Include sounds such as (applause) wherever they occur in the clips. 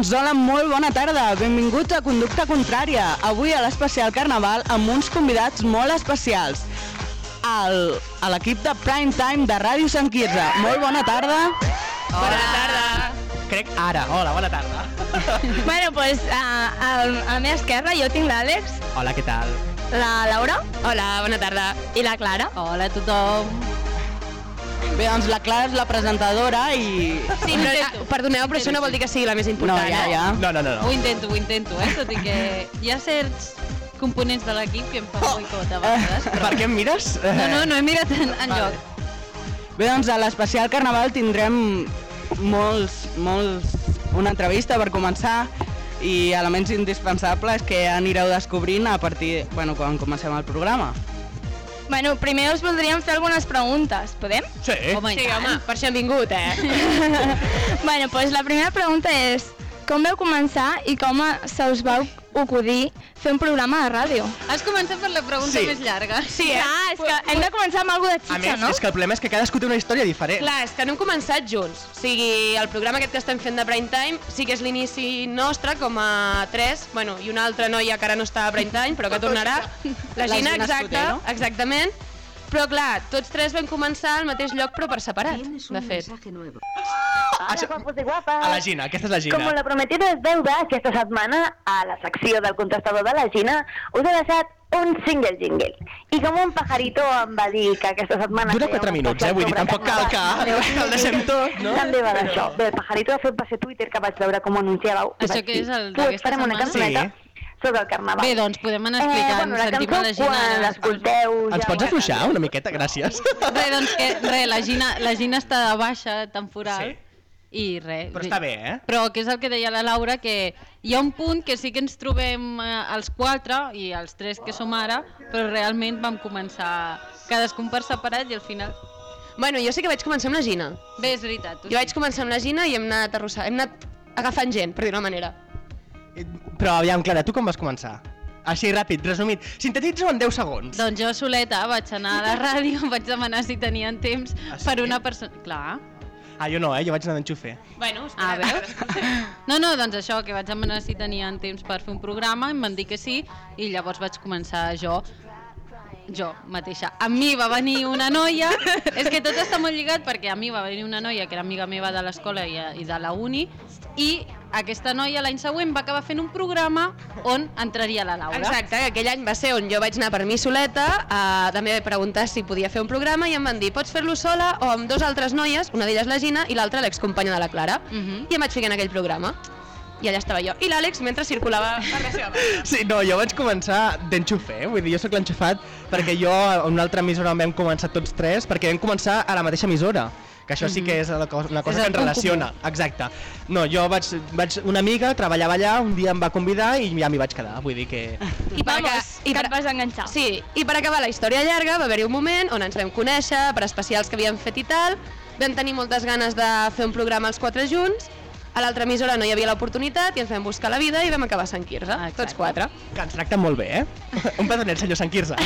doncs, hola, molt bona tarda. Benvinguts a Conducta Contrària. Avui a l'especial Carnaval amb uns convidats molt especials. El, a l'equip de Prime Time de Ràdio Sant Quirze. Molt bona tarda. Bona tarda. Crec ara. Hola, bona tarda. (laughs) Bueno, pues a, a, a la meva esquerra jo tinc l'Àlex, Hola, què tal? la Laura. Hola, bona tarda. I la Clara. Hola a tothom. Bé, doncs la Clara és la presentadora i... Sí, però, ah, perdoneu, però això no vol dir que sigui la més No, important. ja, eh? ja. No, no, no. Ho no. intento, ho intento, eh? Tot i que hi ha certs components de l'equip que em fan boicot a vegades. Per què em mires? No, no, no he mirat en, en Vale. joc. Bé, doncs a l'especial Carnaval tindrem molts, molts... una entrevista per començar i elements indispensables que anireu descobrint a partir, bueno, quan comencem el programa. Bueno, primer us voldríem fer algunes preguntes, podem? Sí. Home, Sí, home, per això hem vingut, eh? (laughs) bueno, pues la primera pregunta és com vau començar i com se us va acudir fer un programa de ràdio? Has començat per la pregunta Sí. més llarga. Sí, eh? Clar, és que hem de començar amb alguna de A xitxa, més, no? és que el problema és que cadascú té una història diferent. Clar, és que no hem començat junts. O sigui, el programa aquest que estem fent de Prime Time sí que és l'inici nostre, com a tres, bueno, i una altra noia que ara no està a Prime Time, però que tornarà. (laughs) La La Gina, Gina exacte, Escotero. exactament. Però clar, tots tres vam començar al mateix lloc però per separat, de fet. Això- i guapes. A la Gina, aquesta és la Gina. Com lo prometido es deuda, aquesta setmana, a la secció del contestador de la Gina, us he deixat un single jingle. I com un pajarito em va dir que aquesta setmana... Dura feia 4 un minuts, eh? Vull dir, tampoc cal que el deixem tot, no? També va d'això. Bé, el pajarito de fet va ser Twitter que vaig veure com ho anunciàveu. Això que és el "Pues, d'aquesta farem una setmana?" cançoneta sobre el carnaval. Bé, doncs podem anar explicant, eh, bueno, la sentim cançó, a la Gina... quan l'escolteu... Ens ja pots ho afluixar una miqueta? Gràcies. Res, doncs que, res, la Gina, la Gina està de baixa temporal Sí. i res. Però està bé, eh? Però que és el que deia la Laura, que hi ha un punt que sí que ens trobem eh, els quatre i els tres que som ara, però realment vam començar cadascun per separat i al final... Bueno, jo sí que vaig començar amb la Gina. Bé, és veritat. Jo vaig començar amb la Gina i hem anat arrossant, hem anat agafant gent, per dir una manera. Però aviam, Clara, tu com vas començar? Així, ràpid, resumit. Sintetitza en 10 segons. Doncs jo soleta vaig anar a la ràdio, vaig demanar si tenien temps Ah, sí? per una persona... Clar. Ah, jo no, eh? Jo vaig anar d'enxufer. Bueno, Ah, veus? (laughs) No, no, doncs això, que vaig demanar si tenien temps per fer un programa, em van dir que sí, i llavors vaig començar jo jo mateixa. A mi va venir una noia, és que tot està molt lligat perquè a mi va venir una noia que era amiga meva de l'escola i, i de la uni i aquesta noia l'any següent va acabar fent un programa on entraria la Laura. Exacte, que aquell any va ser on jo vaig anar per mi soleta, uh, també vaig preguntar si podia fer un programa i em van dir, pots fer-lo sola o amb dos altres noies, una d'elles la Gina i l'altra l'excompanya de la Clara. Mhm. I em vaig ficar en aquell programa. I allà estava jo. I l'Àlex mentre circulava per la seva banda. Sí, no, jo vaig començar d'enxufer, vull dir, jo sóc l'enxufat perquè jo a una altra emissora on vam començar tots tres, perquè vam començar a la mateixa emissora que això sí que és la cosa, una cosa És que ens relaciona. Exacte. No, jo vaig, vaig, una amiga treballava allà, un dia em va convidar i ja m'hi vaig quedar, vull dir que... (laughs) I per, Vamos, aca- i que et vas enganxar. Sí, i per acabar la història llarga va haver-hi un moment on ens vam conèixer per especials que havíem fet i tal, vam tenir moltes ganes de fer un programa els quatre junts, a l'altra emissora no hi havia l'oportunitat i ens vam buscar la vida i vam acabar a Sant Quirze, Exacte. tots quatre. Que ens tracten molt bé, eh? (laughs) un petonet, senyor Sant Quirze. (laughs)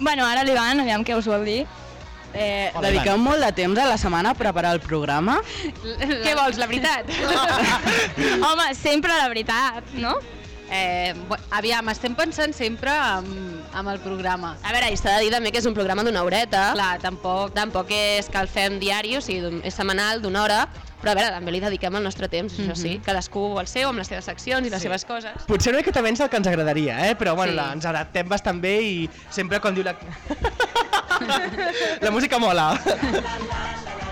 Bueno, ara l'Ivan, aviam què us vol dir. Eh, Hola, dediqueu Ivan. molt de temps a la setmana a preparar el programa. Què vols, la veritat? (laughs) Home, sempre la veritat, no? Eh, aviam, estem pensant sempre amb, amb el programa. A veure, i s'ha de dir també que és un programa d'una horeta. Clar, tampoc... Tampoc és que el fem diari, o sigui, és setmanal, d'una hora, però a veure, també li dediquem el nostre temps, això sí, cadascú el seu, amb les seves seccions i les Sí. seves coses. Potser una miqueta menys del que ens agradaria, eh? Però bueno, Sí. la, ens adaptem bastant bé i sempre quan diu la... (laughs) la música mola.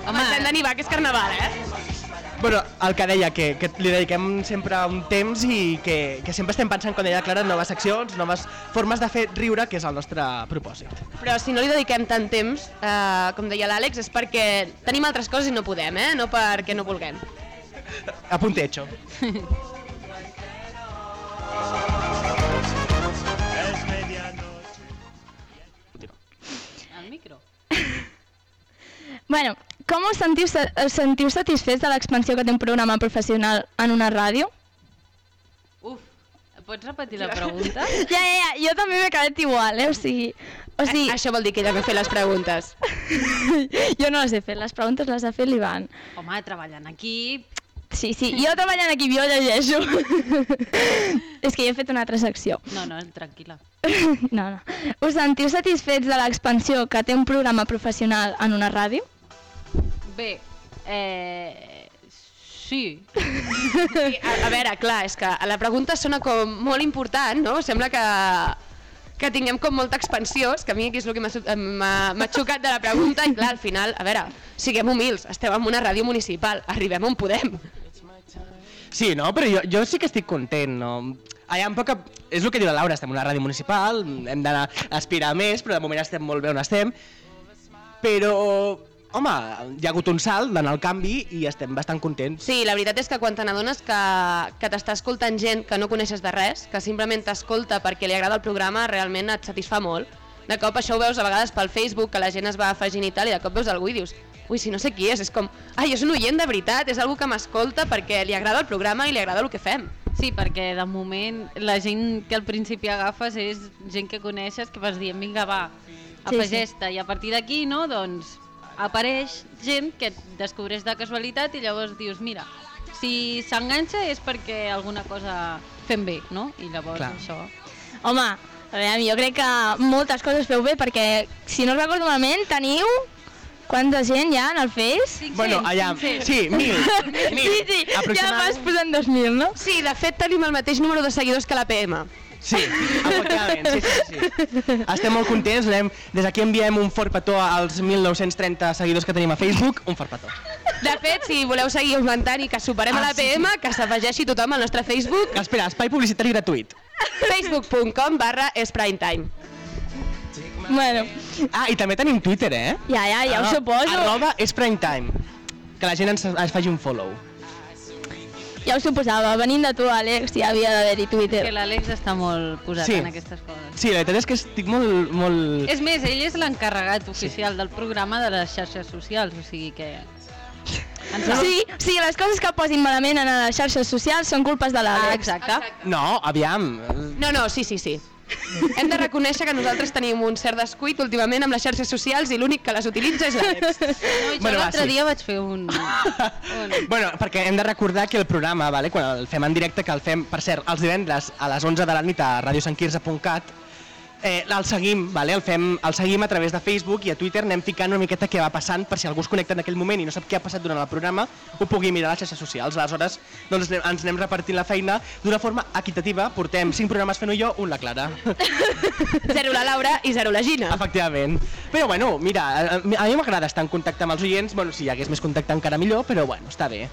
Home, ens hem d'anivar, que és carnaval, eh? Bueno, el que deia, que, que li dediquem sempre un temps i que, que sempre estem pensant, com deia la Clara, en noves seccions, noves formes de fer riure, que és el nostre propòsit. Però si no li dediquem tant temps, eh, com deia l'Àlex, és perquè tenim altres coses i no podem, eh? No perquè no vulguem. Apunte hecho. El (laughs) micro. Bueno, com us sentiu, us sentiu satisfets de l'expansió que té un programa professional en una ràdio? Uf, pots repetir la pregunta? (laughs) Ja, ja, ja, jo també m'he quedat igual, eh? O sigui, o sigui A- Això vol dir que ella que fer les preguntes. (laughs) jo no les he fet, les preguntes les ha fet l'Ivan. Home, treballant aquí... Sí, sí, jo treballant aquí, jo llegeixo. (laughs) És que jo he fet una altra secció. No, no, tranquil·la. No, no. Us sentiu satisfets de l'expansió que té un programa professional en una ràdio? Bé, eh... Sí. Sí, a, a veure, clar, és que la pregunta sona com molt important, no? Sembla que, que tinguem com molta expansió, és que a mi aquí és el que m'ha xocat de la pregunta, i clar, al final, a veure, siguem humils, estem en una ràdio municipal, arribem on podem. Sí, no, però jo, jo sí que estic content, no? Allà en poca... És el que diu la Laura, estem en una ràdio municipal, hem d'anar a aspirar a més, però de moment estem molt bé on estem. Però, home, hi ha hagut un salt d'anar al canvi i estem bastant contents. Sí, la veritat és que quan te n'adones que, que t'està escoltant gent que no coneixes de res, que simplement t'escolta perquè li agrada el programa, realment et satisfà molt. De cop això ho veus a vegades pel Facebook, que la gent es va afegint i tal, i de cop veus algú i dius ui, si no sé qui és, és com, ai, és un oient de veritat, és algú que m'escolta perquè li agrada el programa i li agrada el que fem. Sí, perquè de moment la gent que al principi agafes és gent que coneixes, que vas dient, vinga, va, afegeix-te, i a partir d'aquí, no, doncs, apareix gent que et descobreix de casualitat i llavors dius, mira, si s'enganxa és perquè alguna cosa fem bé, no? I llavors Clar. això... Home, a veure, jo crec que moltes coses feu bé perquè, si no recordo malament, teniu quanta gent ja en el Face? Bueno, allà... Sí, mil. mil Sí, sí, ja vas posant 2.000, no? Sí, de fet tenim el mateix número de seguidors que la PM. Sí, efectivament, sí, sí, sí. Estem molt contents, anem, des d'aquí enviem un fort petó als 1.930 seguidors que tenim a Facebook, un fort petó. De fet, si voleu seguir augmentant i que superem Ah, a la sí, PM, que s'afegeixi tothom al nostre Facebook, Espera, espai publicitari gratuït. facebook.com barra esprimetime. Bueno, Ah, i també tenim Twitter, eh? ja, ja, ja ho Arro- suposo. Arroba és prime time. Que la gent ens, ens faci un follow. Ja ho suposava, venint de tu, Àlex, ja havia d'haver-hi Twitter. Que l'Àlex està molt posat Sí. en aquestes coses. Sí, la veritat és que estic molt... molt... És més, ell és l'encarregat oficial del programa de les xarxes socials, o sigui que... Ens Sí, sí, les coses que posin malament en les xarxes socials són culpes de Ah, l'Àlex. exacte. No, aviam. No, no, sí, sí, sí. Hem de reconèixer que nosaltres tenim un cert descuit últimament amb les xarxes socials i l'únic que les utilitza és l'Àlex. No, jo Bueno, va, l'altre sí. dia vaig fer un... un... (laughs) bueno, perquè hem de recordar que el programa, vale, quan el fem en directe, que el fem, per cert, els divendres a les 11 de la nit a radiosanquirze.cat, eh, el seguim, vale? el, fem, el seguim a través de Facebook i a Twitter anem ficant una miqueta què va passant per si algú es connecta en aquell moment i no sap què ha passat durant el programa, ho pugui mirar a les xarxes socials. Aleshores, doncs, ens anem repartint la feina d'una forma equitativa. Portem 5 programes fent-ho jo, un la Clara. (laughs) Zero la Laura i zero la Gina. Efectivament. Però bueno, mira, a, a mi m'agrada estar en contacte amb els oients, bueno, si hi hagués més contacte encara millor, però bueno, està bé.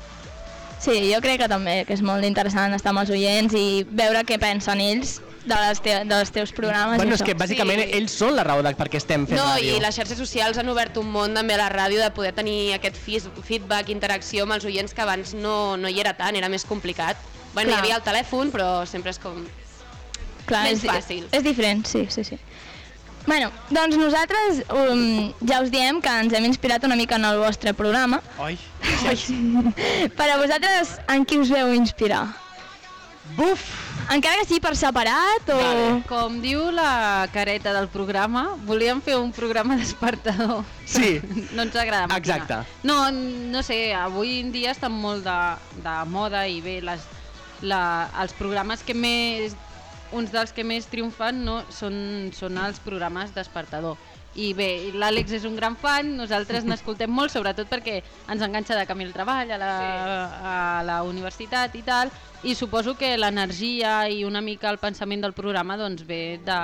Sí, jo crec que també, que és molt interessant estar amb els oients i veure què pensen ells de les te dels teus programes. Bueno, i és això. que bàsicament Sí. ells són la raó de per què estem fent No, ràdio. i les xarxes socials han obert un món també a la ràdio de poder tenir aquest feedback, interacció amb els oients que abans no, no hi era tant, era més complicat. Bueno, Clar. hi havia el telèfon, però sempre és com... Clar, més és, fàcil. És diferent, sí, sí, sí. Bueno, doncs nosaltres um, ja us diem que ens hem inspirat una mica en el vostre programa. Oi. Per a vosaltres, en qui us veu inspirar? Buf! Encara que sigui per separat o... Vale. Com diu la careta del programa, volíem fer un programa despertador. Sí. (laughs) No ens agrada maquinar. Exacte. No, no sé, avui en dia estan molt de, de moda i bé, les, la, els programes que més uns dels que més triomfan no, són, són els programes despertador. I bé, l'Àlex és un gran fan, nosaltres n'escoltem molt, sobretot perquè ens enganxa de camí al treball, a la, a la universitat i tal, i suposo que l'energia i una mica el pensament del programa doncs ve de,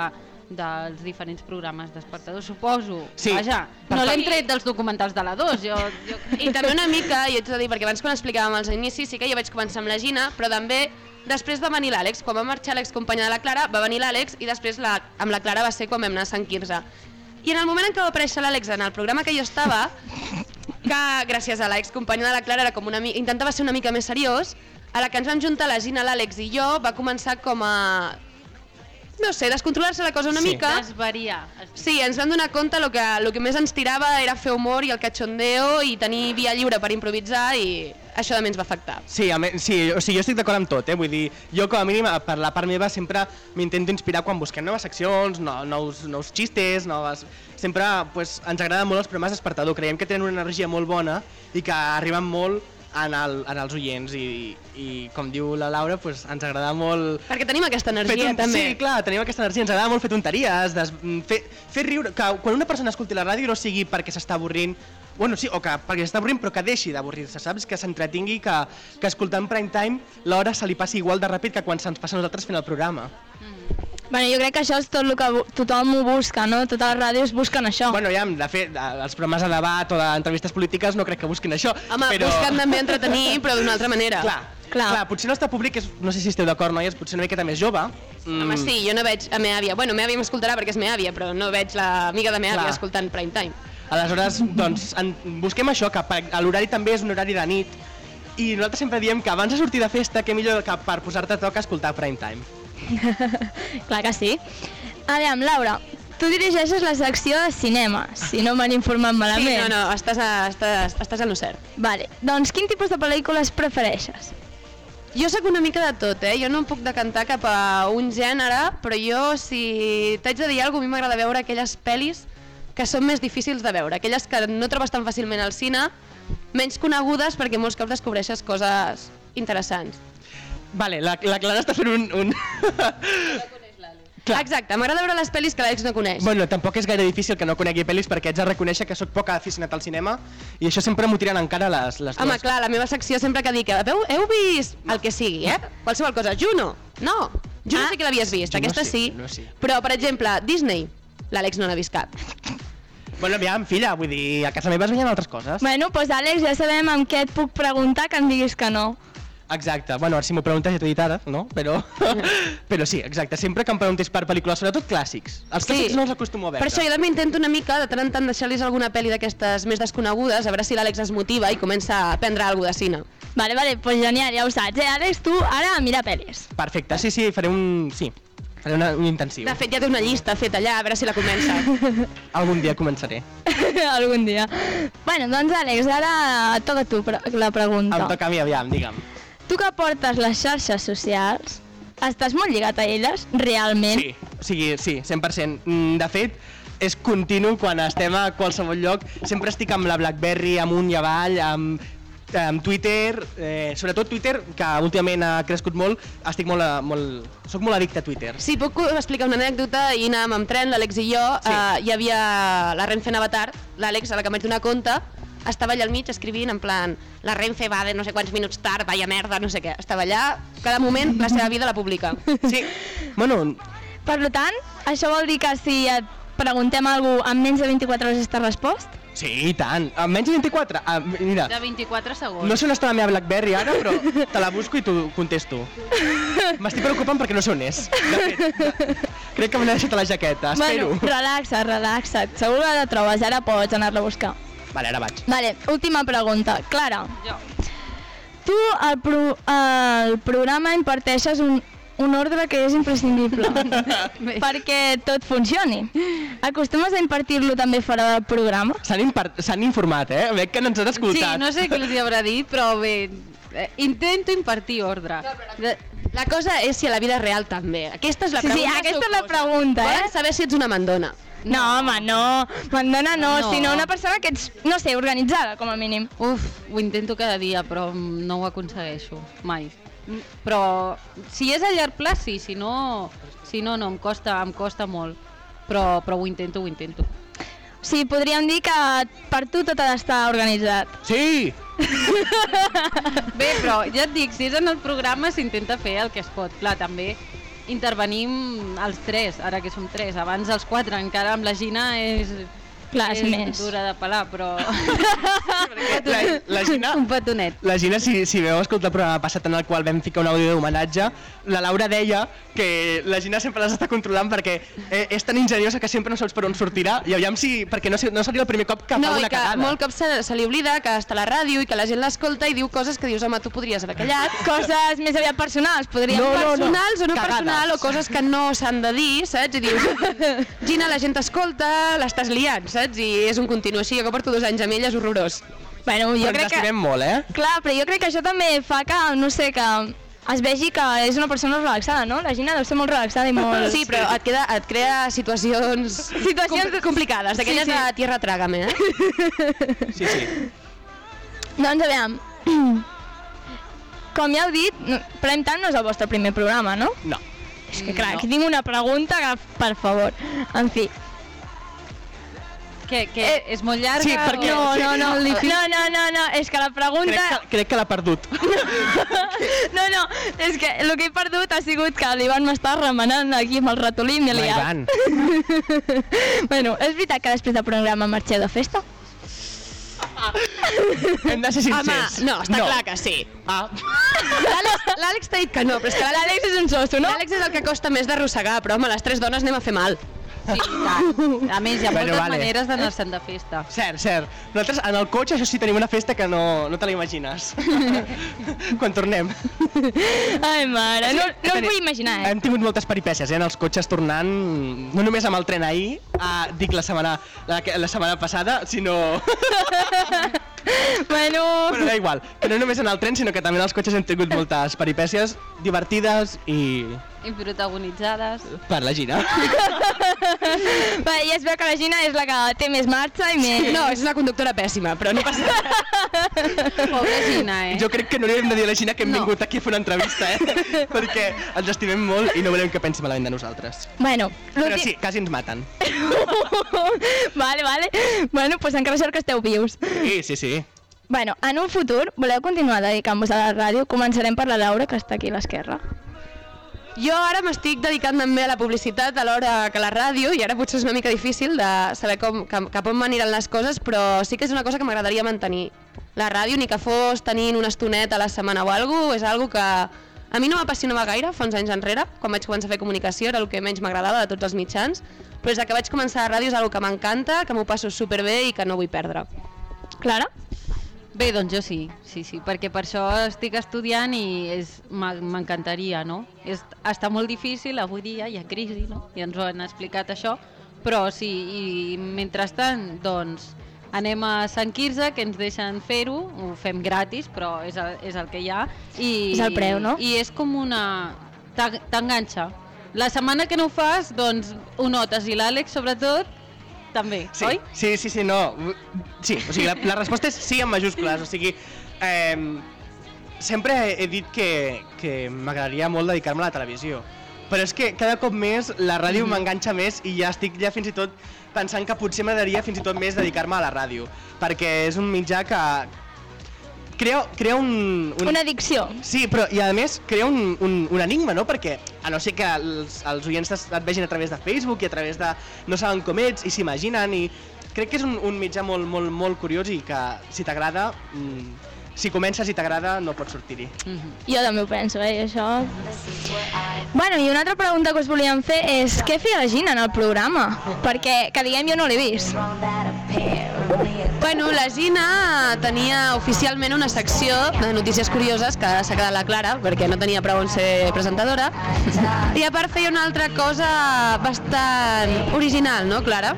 dels diferents programes despertadors, suposo. Sí. Vaja, no l'hem tret dels documentals de la 2, jo, jo... I també una mica, i ets de dir, perquè abans quan explicàvem els inicis sí que jo vaig començar amb la Gina, però també després va venir l'Àlex. Quan va marxar l'excompanya de la Clara, va venir l'Àlex i després la, amb la Clara va ser quan vam anar a Sant Quirze. I en el moment en què va aparèixer l'Àlex en el programa que jo estava, que gràcies a l'excompanya de la Clara era com una intentava ser una mica més seriós, a la que ens vam juntar la Gina, l'Àlex i jo, va començar com a no sé, descontrolar-se la cosa una Sí. mica. Desvariar. Sí, ens vam donar compte lo que, lo que més ens tirava era fer humor i el cachondeo i tenir via lliure per improvisar i això també ens va afectar. Sí, a me, sí, o sigui, jo estic d'acord amb tot, eh? vull dir, jo com a mínim per la part meva sempre m'intento inspirar quan busquem noves seccions, no, nous, nous xistes, noves... Sempre pues, ens agraden molt els programes despertador, creiem que tenen una energia molt bona i que arriben molt en, el, en els oients i, i com diu la Laura, pues, ens agrada molt Perquè tenim aquesta energia un- també. Sí, clar, tenim aquesta energia, ens agrada molt fer tonteries, des, mm, fer, fer riure, que quan una persona escolti la ràdio no sigui perquè s'està avorrint, bueno, sí, o que perquè s'està avorrint però que deixi d'avorrir-se, saps? Que s'entretingui, que, que escoltant prime time l'hora se li passi igual de ràpid que quan se'ns passa a nosaltres fent el programa. Bueno, jo crec que això és tot el que tothom ho busca, no? Totes les ràdios busquen això. Bueno, ja, de fet, de- els programes de debat o d'entrevistes polítiques no crec que busquin això, Home, però... busquen també entretenir, (laughs) però d'una altra manera. Clar, Clar. clar. potser el nostre públic és, no sé si esteu d'acord, noies, potser una miqueta més jove. Mm, Home, sí, jo no veig a meva àvia. Bueno, meva àvia m'escoltarà perquè és meva àvia, però no veig l'amiga de meva àvia escoltant prime time. Aleshores, doncs, en, busquem això, que l'horari també és un horari de nit, i nosaltres sempre diem que abans de sortir de festa, què millor que per posar-te a toc a escoltar prime time. (laughs) Clar que sí. Aviam, Laura, tu dirigeixes la secció de cinema, si no m'han informat Sí, malament. no, no, estàs, a, estàs, estàs en lo cert. Vale, doncs quin tipus de pel·lícules prefereixes? Jo sóc una mica de tot, eh? Jo no em puc decantar cap a un gènere, però jo, si t'haig de dir alguna cosa, a mi m'agrada veure aquelles pel·lis que són més difícils de veure, aquelles que no trobes tan fàcilment al cine, menys conegudes perquè molts cops descobreixes coses interessants. Vale, la, la Clara està fent un... un... Clar. Exacte, m'agrada veure les pel·lis que l'Àlex no coneix. bueno, tampoc és gaire difícil que no conegui pel·lis perquè haig de reconèixer que sóc poc aficionat al cinema i això sempre m'ho tiren encara les, les Home, dues. clar, la meva secció sempre que dic, heu, heu vist el que sigui, eh? Qualsevol cosa. Juno? No. Juno Ah. sí que l'havies vist, Juno aquesta sí, sí. Juno sí. Però, per exemple, Disney, l'Àlex no n'ha vist cap. Bueno, aviam, filla, vull dir, a casa meva es veien altres coses. Bueno, doncs Àlex, ja sabem amb què et puc preguntar que em diguis que no. Exacte, bueno, si m'ho preguntes ja t'ho he dit ara, no? Però, (laughs) però sí, exacte, sempre que em preguntis per pel·lícules, sobretot clàssics. Els clàssics no els acostumo a veure. Per això jo també intento una mica, de tant en tant, deixar-los alguna pel·li d'aquestes més desconegudes, a veure si l'Àlex es motiva i comença a aprendre alguna de cine. Vale, vale, doncs genial, ja ho saps, eh, Àlex? Tu ara mira pel·lis. Perfecte, sí, sí, faré un... Sí, faré una, un intensiu. De fet, ja té una llista feta allà, a veure si la comença. (laughs) Algun dia començaré. (laughs) Algun dia. Bueno, doncs Àlex, ara toca tu la pregunta. Em toca a mi, aviam, digue'm. Tu que portes les xarxes socials, estàs molt lligat a elles, realment? Sí, o sigui, sí, 100%. Mm, De fet, és continu quan estem a qualsevol lloc. Sempre estic amb la BlackBerry amunt i avall, amb, amb Twitter, eh, sobretot Twitter, que últimament ha crescut molt, estic molt, a- molt, soc molt addicte a Twitter. Sí, puc explicar una anècdota. Ahir anàvem amb tren, l'Àlex i jo, Sí. eh, hi havia la Renfe en Avatar, l'Àlex, a la que em vaig donar compte, estava allà al mig escrivint en plan la Renfe va de no sé quants minuts tard, vaya merda, no sé què. Estava allà, cada moment, la seva vida la publica. Sí, bueno, Per tant, això vol dir que si et preguntem alguna cosa en menys de 24 hores estàs respost? sí, i tant. En menys de 24, ah, mira, De 24 segons. no sé on està la meva BlackBerry ara, però te la busco i t'ho contesto. M'estic preocupant perquè no sé on és. De fet, crec que me n'he deixat a la jaqueta, espero. Bueno, relaxa't, relaxa't. Segur que la trobes, ara pots anar-la a buscar. Vale, ara vaig. Vale, última pregunta. Clara, Jo. tu al, pro, al programa imparteixes un, un ordre que és imprescindible (laughs) perquè tot funcioni. Acostumes a impartir-lo també fora del programa? S'han informat, eh? Veig que no ens han Sí, escoltat. no sé què els hi haurà dit, però bé, eh, intento impartir ordre. De, La cosa és si a la vida real també. Aquesta és la Sí, sí, pregunta. aquesta és la pregunta, eh? Volen saber si ets una mandona. No, home, no. Mandona no, No. sinó una persona que ets, no sé, organitzada, com a mínim. uf, ho intento cada dia, però no ho aconsegueixo, mai. Mm, Però si és a llarg plaç, sí, si no, si no, no, em costa, em costa molt. Però, però ho intento, ho intento. O sigui, podríem dir que per tu tot ha d'estar organitzat. Sí! (laughs) Bé, però ja et dic, si és en el programa s'intenta fer el que es pot. Clar, també intervenim els tres, ara que som tres. Abans els quatre, encara amb la Gina és Clar, és més. dura de pelar, però... (laughs) La, la Gina, Un petonet. la Gina si, si veu escoltar el programa passat en el qual vam ficar un àudio d'homenatge, la Laura deia que la Gina sempre les està controlant perquè eh, és tan ingeniosa que sempre no saps per on sortirà i aviam si... perquè no, no seria el primer cop que no, fa una que cagada. molt cops se, se li oblida que està a la ràdio i que la gent l'escolta i diu coses que dius, home, tu podries haver callat. (laughs) Coses més aviat personals, podríem... No, no, no. personals o no Cagades. personal o coses que no s'han de dir, saps? I dius, (laughs) Gina, la gent t'escolta, l'estàs liant, saps? I és un continu així, jo que porto dos anys amb ella, és horrorós. Bueno, jo Però crec que... molt, eh? Clar, però jo crec que això també fa que, no sé, que es vegi que és una persona relaxada, no? La Gina deu ser molt relaxada i molt... Sí, però et, queda, et crea situacions, Situacions compl- complicades, d'aquelles Sí, sí. de tierra trágame, eh? (laughs) Sí, sí. Doncs aviam, (clears throat) com ja heu dit, no- Prime Time no és el vostre primer programa, no? No. És que clar, aquí tinc una pregunta que, per favor, en fi. Que, que és molt llarga? Sí, perquè- o- No, no, no, difícil? no, no, no, no, és que la pregunta... Crec que, crec que l'ha perdut. (laughs) No, no, és que el que he perdut ha sigut que l'Ivan m'està remenant aquí amb el ratolí i m'he liat. Ivan. (laughs) bueno, és veritat que després del programa marxeu de festa? Hem de ser Home, sincers. no, està clar que sí. Ah. (laughs) L'Àlex- L'Àlex t'ha dit que no, però és que l'Àlex és un sosto, no? L'Àlex és el que costa més d'arrossegar, però home, les tres dones anem a fer mal. Sí, i tant. A més, hi ha Bueno, moltes vale. maneres d'anar-se'n de festa. Cert, cert. Nosaltres en el cotxe, això sí, tenim una festa que no, no te l'imagines. (laughs) Quan tornem. Ai, mare, no, no Tenim- vull imaginar, eh? Hem tingut moltes peripècies, eh, en els cotxes tornant, no només amb el tren ahir, ah, dic la setmana, la, la setmana passada, sinó... (laughs) (laughs) Bueno, bueno, da igual, que no només en el tren, sinó que també en els cotxes hem tingut moltes peripècies divertides i I protagonitzades. per la gira. (laughs) va, ja es veu que la Gina és la que té més marxa i més... No, és una conductora pèssima, però no passa res. (laughs) Pobra Gina, eh? Jo crec que no li hem de dir a la Gina que hem No. vingut aquí a fer una entrevista, eh? perquè ens estimem molt i no volem que pensi malament de nosaltres. Bueno, Però sí, quasi ens maten. vale, vale. Bueno, pues encara sort que esteu vius. Sí, sí, sí. Bueno, en un futur, voleu continuar dedicant-vos a la ràdio? Començarem per la Laura, que està aquí a l'esquerra. Jo ara m'estic dedicant també a la publicitat alhora que a la ràdio i ara potser és una mica difícil de saber com, cap, on m'aniran les coses, però sí que és una cosa que m'agradaria mantenir. La ràdio, ni que fos tenint una estoneta a la setmana o alguna cosa, és algo que a mi no m'apassionava gaire fa uns anys enrere, quan vaig començar a fer comunicació, era el que menys m'agradava de tots els mitjans, però des de que vaig començar a la ràdio és algo que m'encanta, que m'ho passo superbé i que no vull perdre. Clara? Bé, doncs jo sí, sí, sí, perquè per això estic estudiant i m'encantaria, no? És, està molt difícil, avui dia hi ha crisi, no? I ens ho han explicat això, però sí, i mentrestant, doncs, anem a Sant Quirze, que ens deixen fer-ho, ho fem gratis, però és el, és el que hi ha. I, És el preu, no? I és com una... t'enganxa. La setmana que no ho fas, doncs ho notes, i l'Àlex, sobretot, també, Sí, oi? sí, sí, sí, no. Sí, o sigui, la, la resposta és sí en majúscules, o sigui, eh, sempre he, he dit que, que m'agradaria molt dedicar-me a la televisió, però és que cada cop més la ràdio m'enganxa més i ja estic ja fins i tot pensant que potser m'agradaria fins i tot més dedicar-me a la ràdio, perquè és un mitjà que crea, crea un, un... Una addicció. Sí, però i a més crea un, un, un enigma, no? Perquè a no ser que els, els oients et vegin a través de Facebook i a través de... no saben com ets i s'imaginen i crec que és un, un mitjà molt, molt, molt curiós i que si t'agrada, mm, si comences i t'agrada no pots sortir-hi. Jo també ho penso, eh, això... Bueno, i una altra pregunta que us volíem fer és què feia la Gina en el programa? Perquè, que diguem, jo no l'he vist. Bueno, la Gina tenia oficialment una secció de notícies curioses que s'ha quedat la Clara perquè no tenia prou en ser presentadora i a part feia una altra cosa bastant original, no, Clara?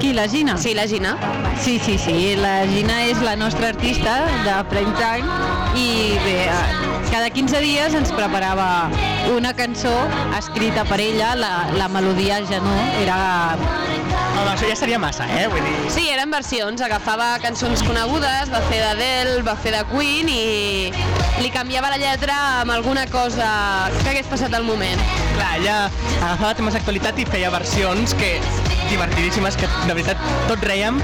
Qui, la Gina? Sí, la Gina. Sí, sí, sí, la Gina és la nostra artista de Prime Time i bé, eh, cada 15 dies ens preparava una cançó escrita per ella, la, la melodia ja no, era... Home, això ja seria massa, eh? Vull dir... Sí, eren versions, agafava cançons conegudes, va fer d'Adele, va fer de Queen i li canviava la lletra amb alguna cosa que hagués passat al moment. Clar, ella agafava temes d'actualitat i feia versions que divertidíssimes, que de veritat tots rèiem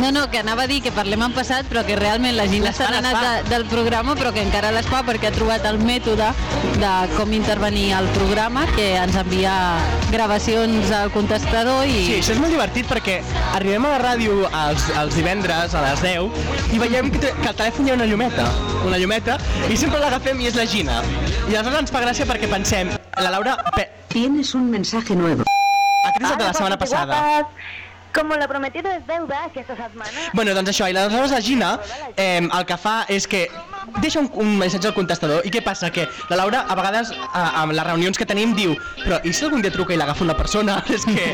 No, no, que anava a dir que parlem en passat, però que realment la n'ha les anat de, del programa, però que encara les fa perquè ha trobat el mètode de com intervenir al programa, que ens envia gravacions al contestador i... Sí, això és molt divertit perquè arribem a la ràdio els, els divendres a les 10 i veiem que, que al telèfon hi ha una llumeta, una llumeta, i sempre l'agafem i és la Gina. I aleshores ens fa gràcia perquè pensem, la Laura... Pe... Tienes un mensaje nuevo. És el de la setmana passada. guapes, Como lo prometido es deuda, aquesta setmana... Bueno, doncs això, i aleshores la Gina eh, el que fa és que deixa un, un missatge al contestador i què passa? Que la Laura a vegades a, a les reunions que tenim diu però i si algun dia truca i l'agafa una persona? (laughs) És que...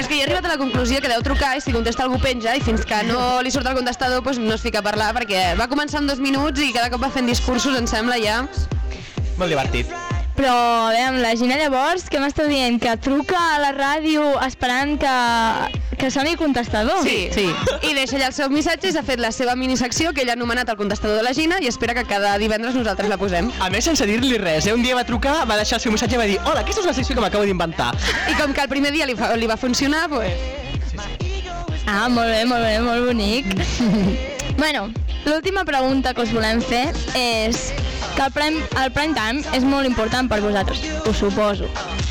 És que jo he arribat a la conclusió que deu trucar i si contesta algú penja i fins que no li surt el contestador doncs no es fica a parlar perquè va començar en dos minuts i cada cop va fent discursos, em sembla ja... Molt divertit. Però, a veure, la Gina llavors, què m'està dient? Que truca a la ràdio esperant que, que soni el contestador? Sí, sí. (laughs) I deixa allà els seus missatges, ha fet la seva minisecció que ell ha anomenat el contestador de la Gina i espera que cada divendres nosaltres la posem. A més, sense dir-li res, eh? un dia va trucar, va deixar el seu missatge i va dir hola, aquesta és una secció que m'acabo d'inventar. I com que el primer dia li, fa, li va funcionar, pues... Ah, molt bé, molt bé, molt bonic. (laughs) bueno, l'última pregunta que us volem fer és que el prime, el prime time és molt important per vosaltres, ho suposo.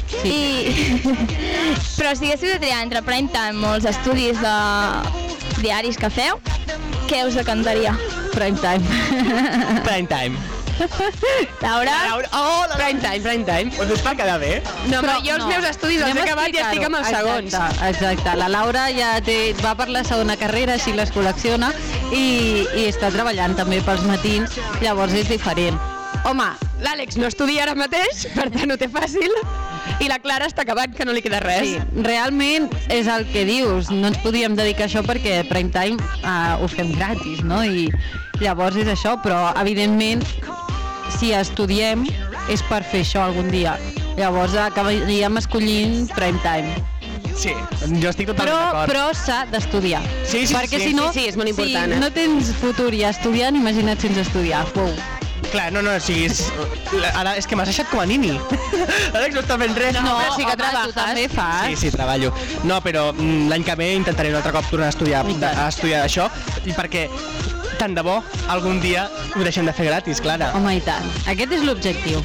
Sí. I... (laughs) Però si haguéssiu de triar entre prime time o els estudis de diaris que feu, què us decantaria? Prime time. (laughs) Prime time. (laughs) Laura? Laura, oh, la... Prime time, prime time. Us us fa quedar bé? No, però jo els meus estudis els he acabat i estic amb els segons. Exacte, exacte. La Laura ja té, va per la segona carrera, així les col·lecciona, i, i està treballant també pels matins, llavors és diferent. Home, l'Àlex no estudia ara mateix, per tant ho té fàcil, i la Clara està acabant, que no li queda res. Sí, realment és el que dius, no ens podíem dedicar a això perquè prime time uh, ho fem gratis, no? I llavors és això, però evidentment si estudiem és per fer això algun dia. Llavors acabaríem escollint prime time. Sí, jo estic totalment Però, d'acord. però s'ha d'estudiar. Sí, sí, Perquè sí, si no, sí, sí, és molt important, si eh? no tens futur i estudiant, imagina't sense estudiar. Uau. Clar, no, no, o sigui, és... ara és que m'has deixat com a nini. (laughs) L'Àlex no està fent res. No, però sí que home, trabajas. tu també fas. Sí, sí, treballo. No, però mm, l'any que ve intentaré un altre cop tornar a estudiar, a estudiar això, i perquè tant de bo algun dia ho deixem de fer gratis, Clara. Home, i tant. Aquest és l'objectiu.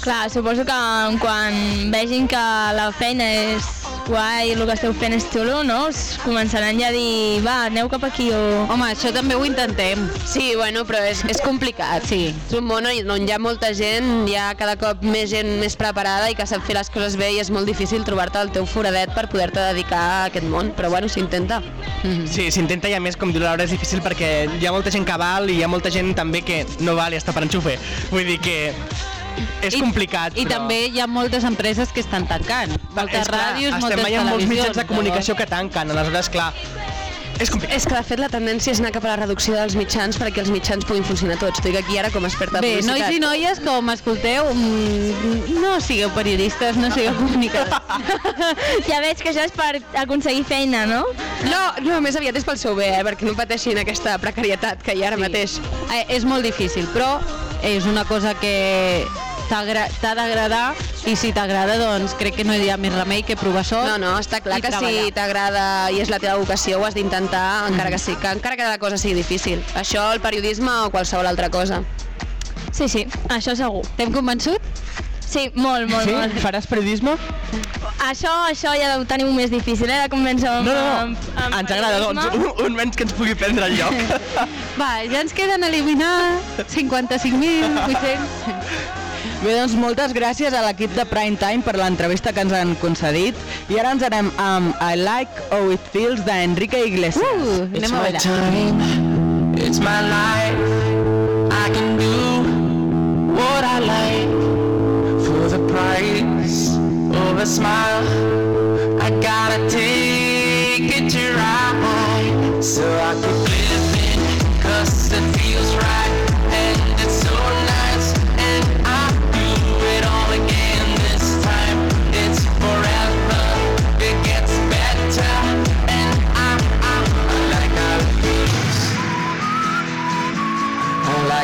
Clar, suposo que quan vegin que la feina és guai el que esteu fent és xulo, no? Us començaran ja a dir, va, aneu cap aquí o... Home, això també ho intentem. Sí, bueno, però és, és complicat. Sí. És un món on hi ha molta gent, hi ha cada cop més gent més preparada i que sap fer les coses bé i és molt difícil trobar-te el teu foradet per poder-te dedicar a aquest món, però bueno, s'intenta. Mhm. Sí, s'intenta i a més, com diu Laura, és difícil perquè hi ha molta gent que val i hi ha molta gent també que no val i està per enxufe. Vull dir que és complicat, I però... també hi ha moltes empreses que estan tancant. Moltes És clar, ràdios, estem moltes veient molts mitjans de televisions, comunicació que tanquen, aleshores, clar, és complicat. És que de fet la tendència és anar cap a la reducció dels mitjans perquè els mitjans puguin funcionar tots. Estic aquí ara com a experta Bé, nois i noies, com escolteu, mm, no sigueu periodistes, no sigueu comunicadors. (laughs) Ja veig que això és per aconseguir feina, no? No, no, més aviat és pel seu bé, eh, perquè no pateixin aquesta precarietat que hi ha ara Sí. mateix. Eh, és molt difícil, però és una cosa que t'ha d'agradar i si t'agrada, doncs crec que no hi ha més remei que provar sort. No, no, està clar que treballar. si t'agrada i és la teva vocació ho has d'intentar, encara que sí, que encara que la cosa sigui difícil. Això, el periodisme o qualsevol altra cosa. Sí, sí, això segur. T'hem convençut? Sí, molt, molt, Sí? molt. Faràs periodisme? Això, això ja ho tenim més difícil, eh, de convèncer amb, No, no, amb, amb ens agrada, doncs, un, un menys que ens pugui prendre el lloc. Va, ja ens queden eliminar 55.800. Bé, doncs moltes gràcies a l'equip de Prime Time per l'entrevista que ens han concedit i ara ens anem amb I Like How It Feels d'Enrique Iglesias. Uh, It's anem a my veure. time, it's my life. I can do what I like for the price of a smile. I gotta take it to ride so I keep living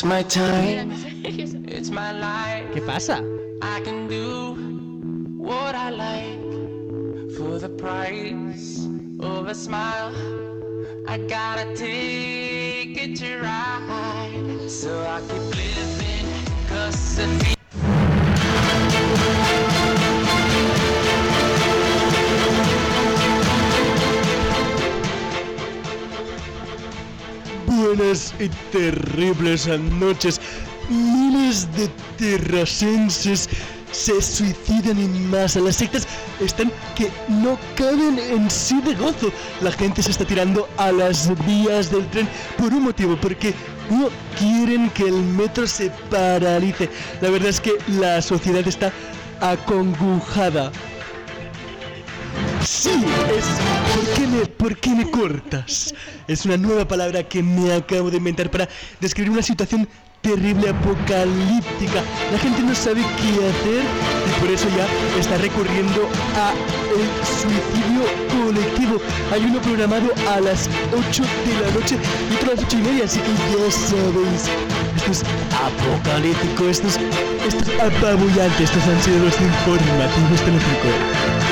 It's my time, (laughs) it's my life. Què passa? Terribles noches. Miles de terrasenses se suicidan en masa. Las sectas están que no caben en sí de gozo. La gente se está tirando a las vías del tren por un motivo, porque no quieren que el metro se paralice. La verdad es que la sociedad está acongojada. Sí, es... ¿Por qué, me, ¿Por qué me cortas? Es una nueva palabra que me acabo de inventar para describir una situación terrible, apocalíptica. La gente no sabe qué hacer y por eso ya está recurriendo a el suicidio colectivo. Hay uno programado a las 8 de la noche y otro a las 8 y media, así que ya sabéis. Esto es apocalíptico, esto es, apabullante. Estos han sido los informativos telefónicos.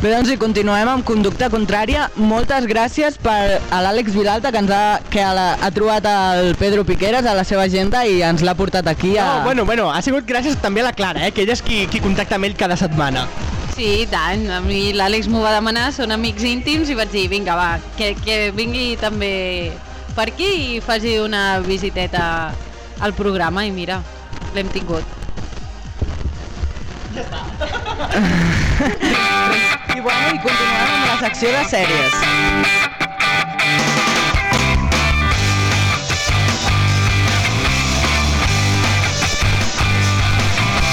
Bé, doncs i continuem amb conducta contrària. Moltes gràcies per a l'Àlex Vilalta, que, ens ha, que ha, ha trobat el Pedro Piqueras a la seva agenda i ens l'ha portat aquí a... No, bueno, bueno, ha sigut gràcies també a la Clara, eh, que ella és qui, qui contacta amb ell cada setmana. Sí, i tant. A mi l'Àlex m'ho va demanar, són amics íntims i vaig dir, vinga, va, que, que vingui també per aquí i faci una visiteta al programa i mira, l'hem tingut. (laughs) I bueno, i continuem amb la secció de sèries.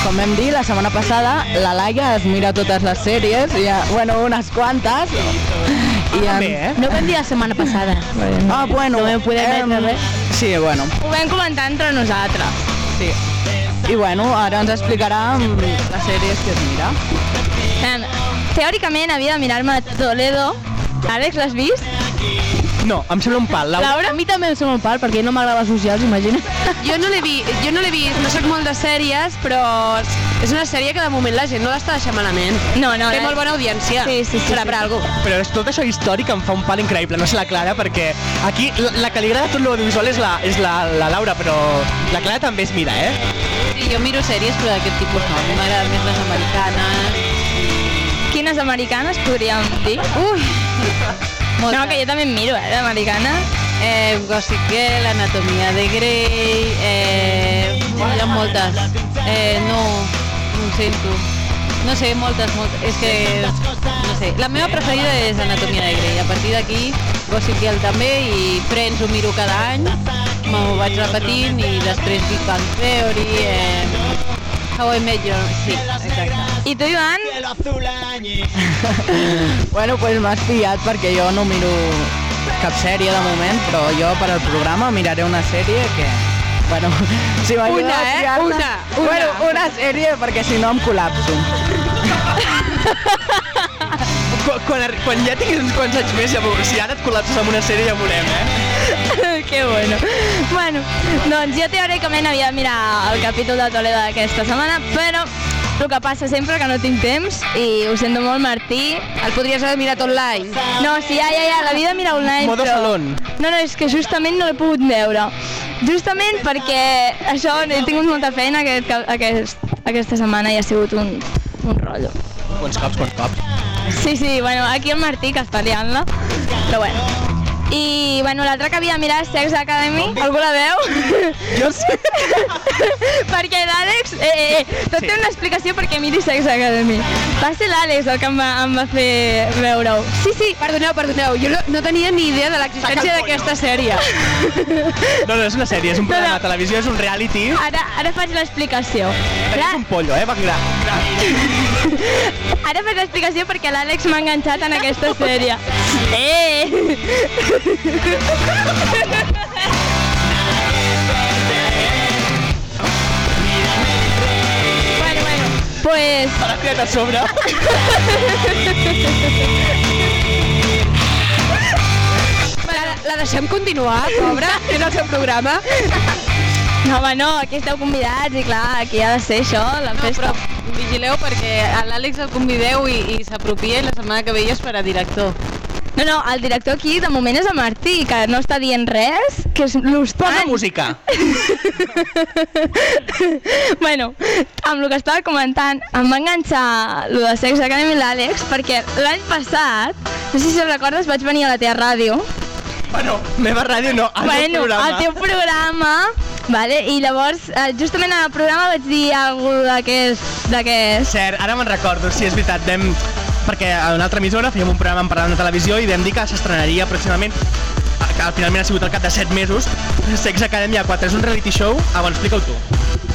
Com vam dir la setmana passada, la Laia es mira totes les sèries, i, ha- bueno, unes quantes. I en... Bé, eh? No vam dir la setmana passada. Ah, bueno. No podem em, metre res. Sí, bueno. Ho vam comentar entre nosaltres. Sí. I bueno, ara ens explicarà mm, les sèries que es mira. Teòricament havia de mirar-me Toledo. Àlex, l'has vist? No, em sembla un pal. Laura, Laura? A mi també em sembla un pal, perquè no m'agrada socials, imagina. Jo no l'he vi, jo no l'he vist, no sóc molt de sèries, però és una sèrie que de moment la gent no l'està deixant malament. No, no. Té la- molt bona audiència. Sí, sí, sí, Serà sí. per algo. Però és tot això històric em fa un pal increïble, no sé la Clara, perquè aquí la, la que li agrada tot l'audiovisual és, la, és la, la Laura, però la Clara també es mira, eh? Sí, jo miro sèries, però d'aquest tipus no. A mi m'agraden més les americanes. Quines americanes podríem dir? Ui! Moltes. No, que jo també en miro, eh, d'americana. Eh, Gossip Girl, Anatomia de Grey, eh, hi ha moltes. Eh, no, no ho sento. No sé, moltes, moltes. És que, no sé, la meva preferida és Anatomia de Grey. A partir d'aquí, Gossip Girl també, i Friends ho miro cada any, m'ho vaig repetint, i després Big Bang Theory, eh, How I Met Your... Sí, exacte. I tu, Joan? (laughs) Bueno, pues m'has pillat perquè jo no miro cap sèrie de moment, però jo per al programa miraré una sèrie que... Bueno, (laughs) si m'ajuda Una, a eh? Una, una. Bueno, una sèrie perquè si no em col·lapso. (laughs) Quan, quan, quan ja tinguis uns quants anys més, ja. Si ara et col·lapses amb una sèrie ja veurem, eh? (laughs) que bueno. Bueno, doncs jo teòricament havia de mirar el capítol de Toledo d'aquesta setmana, però el que passa sempre que no tinc temps i ho sento molt, Martí. El podries haver mirat online. No, sí, ja, ja, ja, l'havia de mirar online, Modo però... salón. No, no, és que justament no l'he pogut veure. Justament perquè això, he tingut molta feina aquest, aquest, aquesta setmana i ha sigut un, un rotllo. Quants cops, quants cops. Sí, sí, bueno, aquí el Martí que està liant-la, però bueno. I, bueno, l'altre que havia de mirar és Sex Academy, algú la veu? Jo sí. (laughs) perquè l'Àlex, eh, eh, eh, tot Sí. té una explicació perquè miri Sex Academy. Va ser l'Àlex el que em va, em va fer veure-ho. Sí, sí, Perdoneu, perdoneu, jo no, no tenia ni idea de l'existència d'aquesta sèrie. No, no, és una sèrie, és un programa no. de televisió, és un reality. ara, ara faig l'explicació. Però és un pollo, eh? Va, mira. Ara faig l'explicació perquè l'Àlex m'ha enganxat en aquesta sèrie. Eh! Bueno, bueno, pues... L'ha tirat a sobre. La, la deixem continuar, pobra, en el seu programa? No, home, no, aquí esteu convidats i clar, aquí ha de ser això, la No, festa. però vigileu perquè a l'Àlex el convideu i, i s'apropia i la setmana que ve ja es farà director. No, no, el director aquí de moment és el Martí, que no està dient res, que és Posa l'hostant. música. (laughs) bueno, amb el que estava comentant, em va enganxar lo de Sex Academy l'Àlex, perquè l'any passat, no sé si recordes, vaig venir a la teva ràdio. Bueno, meva ràdio no, el bueno, teu programa. el teu programa, vale? i llavors, eh, justament en el programa vaig dir alguna d'aquest... d'aquest... Cert, ara me'n recordo, sí, és veritat, vam... Perquè a una altra emissora fèiem un programa en parlant de televisió i vam dir que s'estrenaria pròximament que finalment ha sigut al cap de 7 mesos Sex Academy A4, és un reality show ah, bueno, explica-ho tu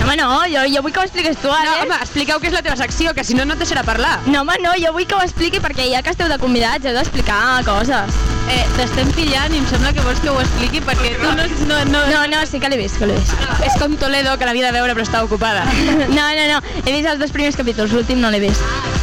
Home, no, jo, jo vull que ho expliquis tu, No, Àlex. home, expliqueu què és la teva secció, que si no, no et deixarà parlar. No, home, no, jo vull que ho expliqui perquè ja que esteu de convidats heu d'explicar coses. Eh, T'estem pillant i em sembla que vols que ho expliqui perquè tu no... no, no, No, no, sí que l'he vist, que l'he vist. És com Toledo, que l'havia de veure però està ocupada. (laughs) No, no, no, he vist els dos primers capítols, l'últim no l'he vist.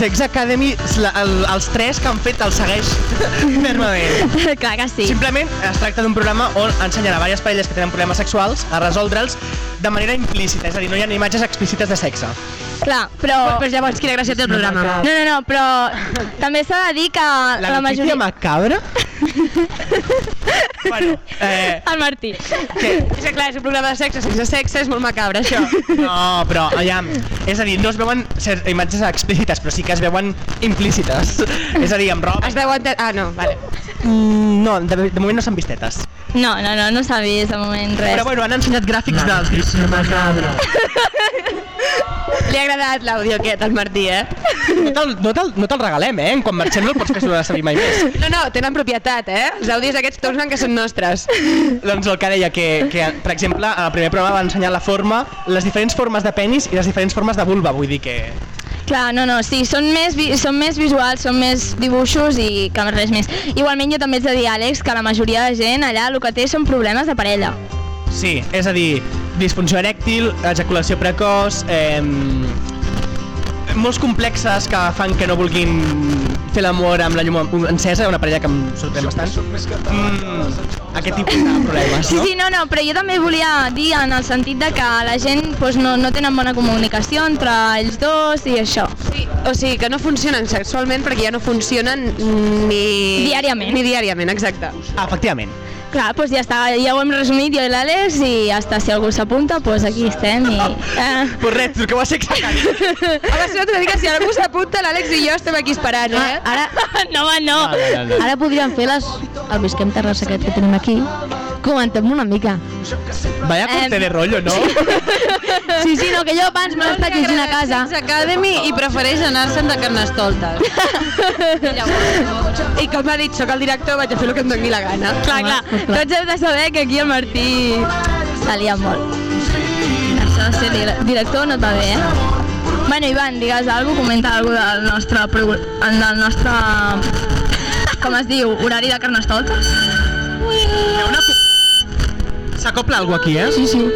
Sex Academy, la, el, els tres que han fet el segueix (laughs) fermament (laughs) Clar que sí. Simplement es tracta d'un programa on ensenyen a diverses parelles que tenen problemes sexuals a resoldre'ls de manera implícita, és a dir, no hi ha imatges explícites de sexe. Clar, però... Però llavors, quina gràcia té el programa? No, no, no, però també s'ha de dir que La, la, notícia majoria... macabra? (laughs) bueno, eh, El Martí. que, És que clar, és un programa de sexe, sense sexe és molt macabre, això. (laughs) No, però aviam, és a dir, no es veuen imatges explícites, però sí que es veuen implícites. és a dir, amb roba... Es veu enter... Ah, no, vale. Mm, no, de, de moment no s'han vistetes. No, no, no, no s'ha vist de moment res. Però bueno, han ensenyat gràfics dels... (laughs) Li ha agradat l'àudio aquest, al Martí, eh? No te'l no te'l no te'l regalem, eh? Quan marxem no el pots fer servir mai més. No, no, tenen propietat, eh? Els àudios aquests tornen que són nostres. Doncs el que deia, que, que per exemple, al primer programa va ensenyar la forma, les diferents formes de penis i les diferents formes de vulva, vull dir que... Clar, no, no, sí, són més, vi són més visuals, són més dibuixos i que res més. Igualment jo també ets de dir, Àlex, que la majoria de gent allà el que té són problemes de parella. Sí, és a dir, disfunció erèctil, ejaculació precoç, eh, molts complexes que fan que no vulguin fer l'amor amb la llum encesa, una parella que em sorprèn bastant. Mm, aquest tipus de problemes, Sí, no? sí, no, no, però jo també volia dir en el sentit de que la gent doncs, no, no tenen bona comunicació entre ells dos i això. Sí, o sigui, que no funcionen sexualment perquè ja no funcionen ni... Diàriament. Ni diàriament, exacte. Ah, efectivament. Clar, doncs ja està, ja ho hem resumit jo i l'Àlex i ja està, si algú s'apunta, doncs aquí estem i... (laughs) Eh. Pues res, truqueu a Sex Academy. Home, si no t'ho dic, si algú s'apunta, l'Àlex i jo estem aquí esperant, eh? Ara, (laughs) No, home, no. No, no, no. ara podríem fer les, el Visquem Terrassa aquest que tenim aquí. Comentem una mica. Vaya corte de rollo, no? (laughs) Sí, sí, no, que jo abans me l'he estat llegint a casa. Academy i prefereix anar-se'n de carnestoltes. I llavors, I com ha dit, sóc el director, vaig a fer el que em doni la gana. Clar, clar, tots heu de saber que aquí el Martí s'alia molt. Això de ser dir- director no et va bé, eh? Bueno, Ivan, digues alguna cosa, comenta alguna del nostre, del nostre, com es diu, horari de carnestoltes? S'acopla algú aquí, eh? Sí, sí.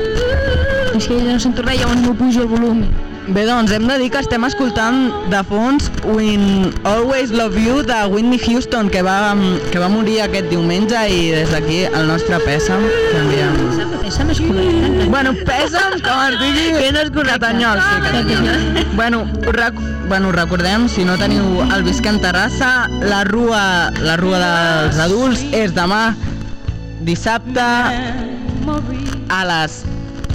És que no sento res, llavors no pujo el volum. Bé, doncs hem de dir que estem escoltant de fons Win Always Love You de Whitney Houston, que va, que va morir aquest diumenge i des d'aquí el nostre pèsam que enviem. Pesa més correcte. Bueno, pèsam, (laughs) com es digui, que no és Catanyol, sí, Catanyol. Bueno, rec bueno, recordem, si no teniu el Visquem Terrassa, la rua, la rua dels adults és demà dissabte a les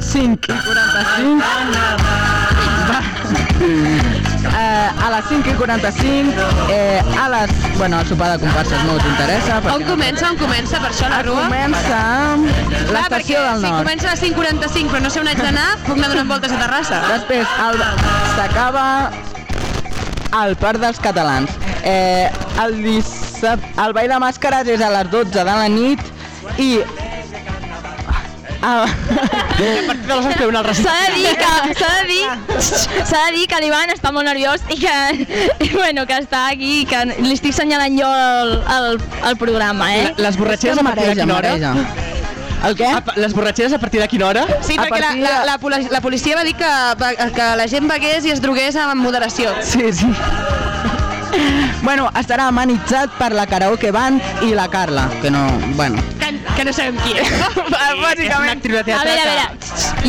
5 i 45 eh, a les 5 i 45 eh, a les... Bueno, el sopar de comparses no us interessa On comença, on comença, per això, la rua? Comença Clar, l'estació perquè del si nord. comença a les 5.45 però no sé on haig d'anar, puc anar donant voltes a Terrassa. Després el- s'acaba al Parc dels Catalans. Eh, el, dissabte, el ball de màscares és a les 12 de la nit i... Ah, A partir de les anys feu una S'ha de dir que, s'ha de dir, s'ha de dir que l'Ivan està molt nerviós i que, i bueno, que està aquí, que li estic senyalant jo el, el, el programa, eh? Les borratxeres a partir de quina hora? mareja. El què? A- Les borratxeres a partir de quina hora? Sí, A perquè la, partir la, la, poli- la policia va dir que, que la gent begués i es drogués amb moderació. Sí, sí. Bueno, estarà amenitzat per la karaoke band i la Carla, que no... Bueno. Que, no sabem qui és. (laughs) És una actriu de A veure, a veure,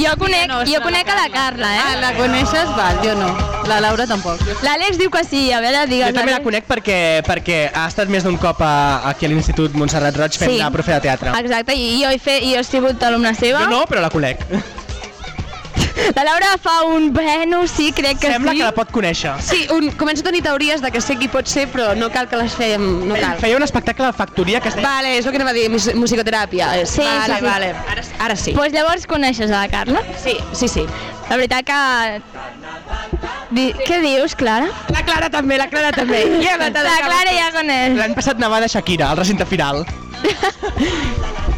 jo conec, no, jo conec a la Carla, ah, eh? la coneixes? Val, jo no. La Laura tampoc. L'Àlex diu que sí, a veure, digues. Jo també la conec perquè, perquè ha estat més d'un cop a, aquí a l'Institut Montserrat Roig fent Sí. de profe de teatre. Exacte, i jo he, fet, jo he sigut alumna seva. Jo no, però la conec. La Laura fa un bueno, sí, crec que Sembla sí. que la pot conèixer. Sí, un, començo a tenir teories de que sé qui pot ser, però no cal que les fem, no cal. Feia un espectacle de factoria que es deia... Vale, és el que anava a dir, mus- musicoteràpia. Sí, vale, sí, sí. vale. Ara, ara sí. Pues llavors coneixes a la Carla? Sí, sí, sí. La veritat que... Di... Què dius, Clara? La Clara també, la Clara també. (laughs) Ja La Clara ja coneix. L'any passat anava de Shakira, al recinte firal. (laughs)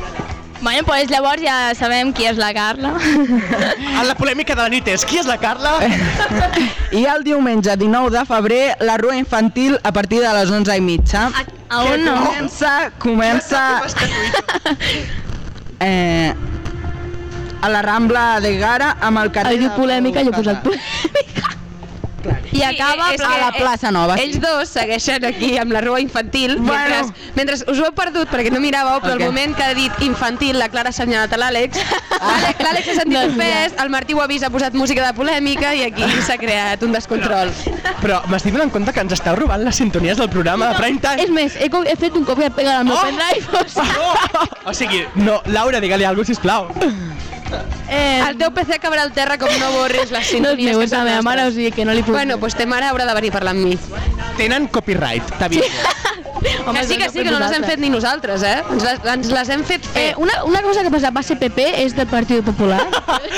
Bueno, pues llavors ja sabem qui és la Carla. (laughs) En la polèmica de la nit és qui és la Carla? (laughs) I el diumenge 19 de febrer, la rua infantil a partir de les 11 i mitja. A, a on no? Comença, comença... (laughs) eh, a la Rambla de Gara amb el carrer... He dit polèmica, jo he posat I acaba és a la plaça Nova. Ells dos segueixen aquí amb la rua infantil, mentre, mentre us ho heu perdut perquè no miràveu, però Ok. al moment que ha dit infantil, la Clara ha assenyalat a l'Àlex, l'Àlex l'Àlex s'ha sentit ofès, el Martí ho ha vist, ha posat música de polèmica i aquí s'ha creat un descontrol. Però m'estic donant compte que ens esteu robant les sintonies del programa de Prime Time. És més, he, he fet un copia i pega al meu Oh! pendrive. O sigui, O sigui, no, Laura, digue-li alguna cosa, sisplau. Eh, El teu PC acabarà al terra com no borris les no és sintonies meu, que és la meva mare, o sigui que no li puc... Bueno, doncs ta mare haurà de venir a parlar amb mi. Tenen copyright, t'aviso. (laughs) Home, que sí, que sí, que no les hem fet ni nosaltres, eh? Ens les, ens les hem fet fer. Eh, una, una cosa que passa, va ser PP, és del Partit Popular.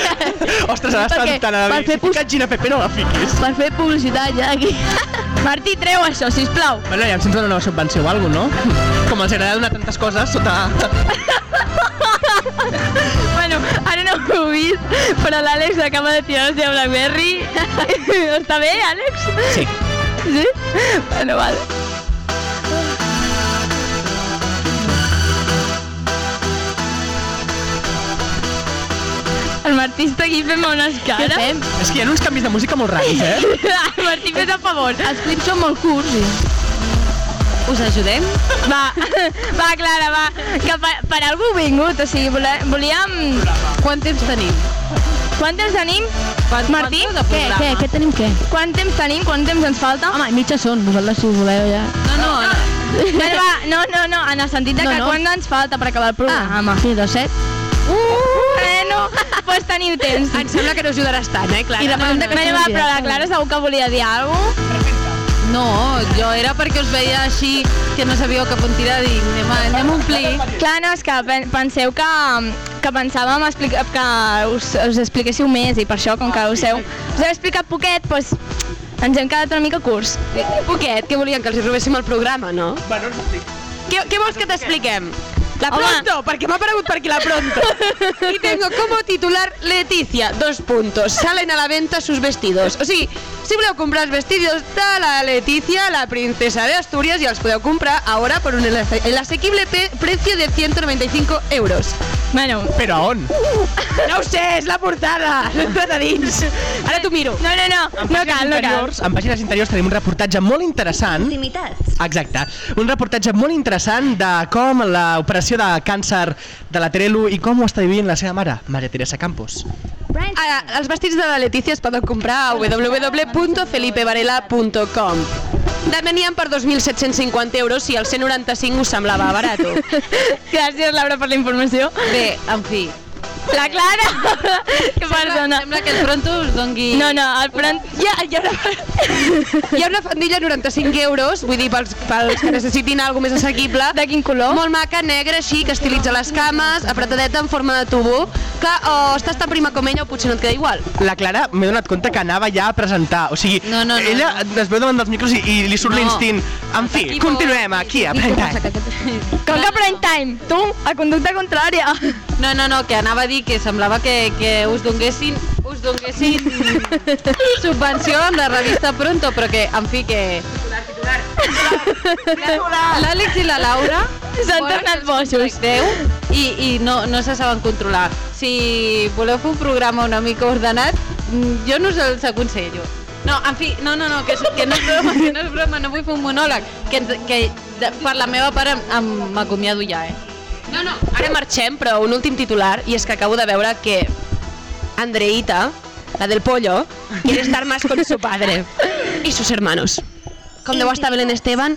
(laughs) Ostres, ara estan tan a per dir, fer si fiques Gina Pepe no la fiquis. per fer publicitat ja aquí. (laughs) Martí, treu això, sisplau. Bueno, ja ens dona una subvenció o alguna cosa, no? Com els agrada donar tantes coses sota... vist, però l'Àlex acaba de tirar el seu Blackberry. (laughs) Està bé, Àlex? Sí. Sí? Bueno, vale. El Martí està aquí fent unes cares. Què fem? És que hi ha uns canvis de música molt raros, eh? (laughs) El Martí, fes a favor. Els clips són molt curts, sí. Us ajudem? Va, (laughs) va, Clara, va. Que per, per algú vingut, o sigui, volíem... Quant temps tenim? Quant temps tenim? Quant, Martí? Què, què, què tenim què? Quant temps tenim? Quant temps ens falta? Home, mitja són, vosaltres si voleu ja. No, no, no. Bueno, va, no, no, no, en el sentit de No, que no. quant ens falta per acabar el programa. Ah, fins a set. Bueno, (laughs) pues teniu temps. Em sembla que no ajudaràs tant, eh, Clara? I depèn de què Bueno, va, sigui, però eh? la Clara segur que volia dir alguna cosa. No, jo era perquè us veia així que no sabíeu cap on tirar i anem a, anem a omplir. Clar, no, és que pen- penseu que, que pensàvem explicar, que us, us expliquéssiu més i per això, com que us heu, us heu explicat poquet, doncs ens hem quedat una mica curts. Poquet, que volien que els hi robéssim el programa, no? Bueno, no estic. Què, què vols que t'expliquem? La. Pronto, perquè m'ha aparegut per aquí la Pronto. (laughs) Y tengo como titular Leticia, dos puntos. Salen a la venta sus vestidos. O sigui, si voleu comprar els vestidos de la Leticia, la princesa de Asturias, ja els podeu comprar ahora por un el asequible precio de 195 euros. Bueno, Però on? No ho sé, és la portada. (laughs) L'he entrat a dins. Ara t'ho miro. no, no, no, no cal, no cal. en pàgines interiors tenim un reportatge molt interessant. Intimitats. Exacte. Un reportatge molt interessant de com l'operació de càncer de la Terelu i com ho està vivint la seva mare, Maria Teresa Campos. Ah, els vestits de la Letícia es poden comprar a www.felipevarela.com Devenien per 2.750 euros si el 195 us semblava barato. (laughs) Gràcies, Laura, per la informació. Bé, en fi. La Clara! (laughs) que Sembla, perdona. sembla que el pronto us dongui... No, no, el front... Ja, ja no... (laughs) Hi ha una fandilla a 95 euros, vull dir, pels, pels que necessitin alguna més assequible. De quin color? Molt maca, negra, així, que estilitza les cames, apretadeta en forma de tubo. Clar, o estàs tan prima com ella o potser no et queda igual. La Clara m'he donat compte que anava ja a presentar, o sigui, No, no, no, ella es veu davant dels micros i, i li surt No. l'instint. En fi, Aquí continuem aquí, a Prime Time. Com que prime time? Tu, a conducta contrària. No, no, no, que anava a dir que semblava que, que us donguessin us donguessin (laughs) subvenció amb la revista Pronto, però que, en fi, que... (laughs) L'Àlex i la Laura S'han tornat bojos. i, i no, no se saben controlar. Si voleu fer un programa una mica ordenat, mm, jo no us els aconsello. No, en fi, no, no, no, que, que no és broma, que no és broma, no vull fer un monòleg, que, que de, per la meva part m'acomiado ja, eh? No, no, ara marxem, però un últim titular, i és que acabo de veure que Andreita, la del pollo, quiere estar más con su padre y sus hermanos. Com deu estar Belén Esteban?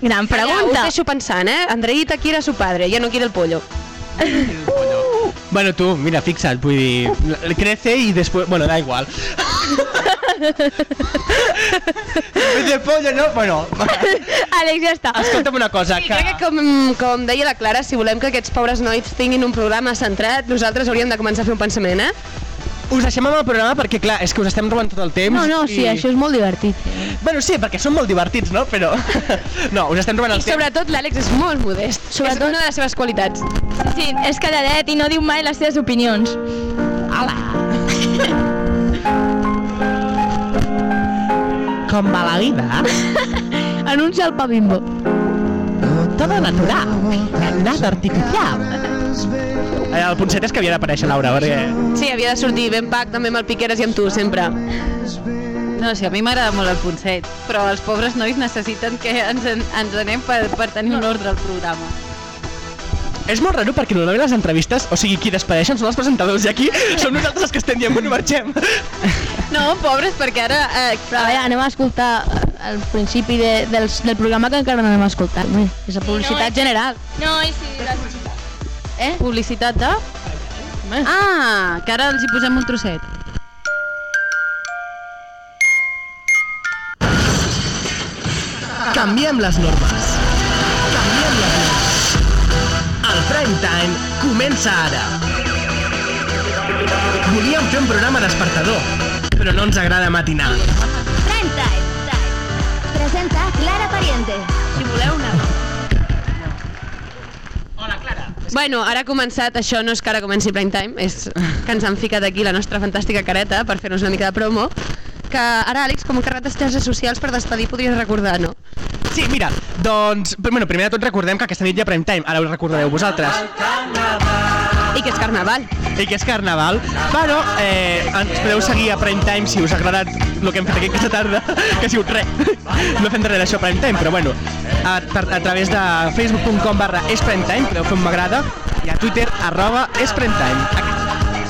Gran Us pregunta. deixo pensant, eh? Andreita quiere a su padre, ya no quiere el pollo. Bueno, tu, mira, fixa't, vull dir, crece y después, bueno, da igual. (laughs) de pollo, no? Bueno, (laughs) Àlex, ja està. escolta'm una cosa, Sí, que... crec que com, com deia la Clara, si volem que aquests pobres nois tinguin un programa centrat, nosaltres hauríem de començar a fer un pensament, eh? Us deixem amb el programa perquè, clar, és que us estem robant tot el temps. No, no, sí, i... això és molt divertit. Bueno, sí, perquè són molt divertits, no? Però... (laughs) no, us estem robant I el temps. sobretot l'Àlex és molt modest. Sobretot... És una de les seves qualitats. Sí, és calladet i no diu mai les seves opinions. (laughs) Com va la vida? Anuncia el pa bimbo. Todo natural, nada artificial. Eh, El punt 7 és que havia d'aparèixer, Laura, perquè... Sí, havia de sortir ben pac també amb el Piqueres i amb tu, sempre. No, sí, a mi m'agrada molt el punt 7, però els pobres nois necessiten que ens, en, ens anem per, per tenir un ordre al programa. És molt raro perquè normalment les entrevistes, o sigui, qui despedeixen són els presentadors i aquí som nosaltres els que estem dient, bueno, marxem. No, pobres, perquè ara... Eh, Però a veure, anem a escoltar el principi de, del, del programa que encara no hem escoltat. Ui, és la publicitat no, general. No, i sí. Eh? Publicitat de... Ah, que ara els hi posem un trosset. Canviem les normes. Canviem les normes. El prime time comença ara. Volíem fer un programa despertador, però no ens agrada matinar. Prime Time. Presenta Clara Pariente. Si voleu una... Bueno, ara ha començat, això no és que ara comenci prime time, és que ens han ficat aquí la nostra fantàstica careta per fer-nos una mica de promo, que ara, Àlex, com que carretes xarxes socials per despedir podries recordar, no? Sí, mira, doncs, bueno, primer de tot recordem que aquesta nit hi ha prime time, ara ho recordareu vosaltres. I que és carnaval. i que és carnaval. Però eh, ens podeu seguir a Prime Time si us ha agradat el que hem fet aquí aquesta tarda, (laughs) que ha sigut res. No fem res d'això a Prime Time, però bueno, a, per, a través de facebook.com barra esprimetime podeu fer un m'agrada i a Twitter arroba esprimetime.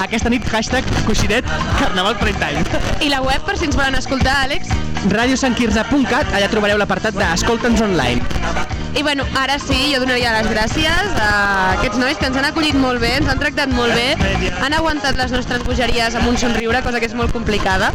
Aqu- Aquesta nit, hashtag coixinet carnaval prime time. I la web, per si ens volen escoltar, Àlex. radiosanquirze.cat, allà trobareu l'apartat d'Escolta'ns online. I bueno, ara sí, jo donaria les gràcies a aquests nois que ens han acollit molt bé, ens han tractat molt bé, han aguantat les nostres bogeries amb un somriure, cosa que és molt complicada.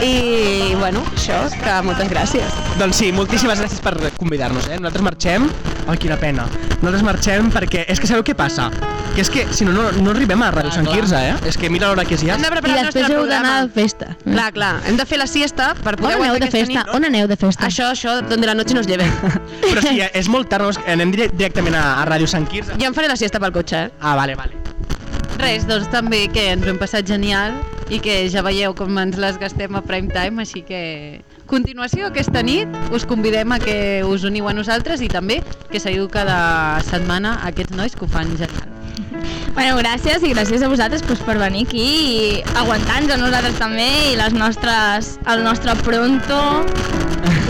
I bueno, això, que moltes gràcies. Doncs sí, moltíssimes gràcies per convidar-nos, eh? Nosaltres marxem... Ai, quina pena. Nosaltres marxem perquè... És que sabeu què passa? Que és que, si no, no, no arribem a Ràdio Sant Quirze, eh? És que mira l'hora que és ja. Hem de I preparar el després nostre heu d'anar programa. a festa. Clar, clar, hem de fer la siesta per On poder aneu aguantar de aquesta festa? nit. On aneu de festa? Això, això, donde la noche nos lleve. (laughs) Però sí, és molt tard, no? anem dire- directament a, a Ràdio Sant Quirze. Jo em faré la siesta pel cotxe, eh? Ah, vale, vale. Res, doncs també que ens ho hem passat genial i que ja veieu com ens les gastem a prime time, així que continuació aquesta nit us convidem a que us uniu a nosaltres i també que seguiu cada setmana aquests nois que ho fan genial. Bueno, gràcies i gràcies a vosaltres pues, per venir aquí i aguantar-nos a nosaltres també i les nostres, el nostre pronto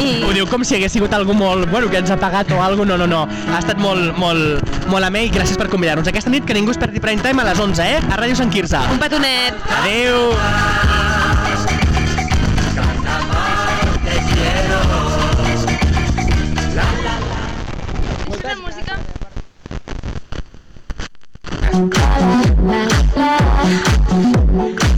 i... (laughs) Ho diu com si hagués sigut algú molt... Bueno, que ens ha pagat o alguna No, no, no. Ha estat molt, molt, molt amè i gràcies per convidar-nos. Aquesta nit que ningú es perdi prime time a les 11, eh? A Ràdio Sant Quirze. Un petonet! Adéu! la I want you to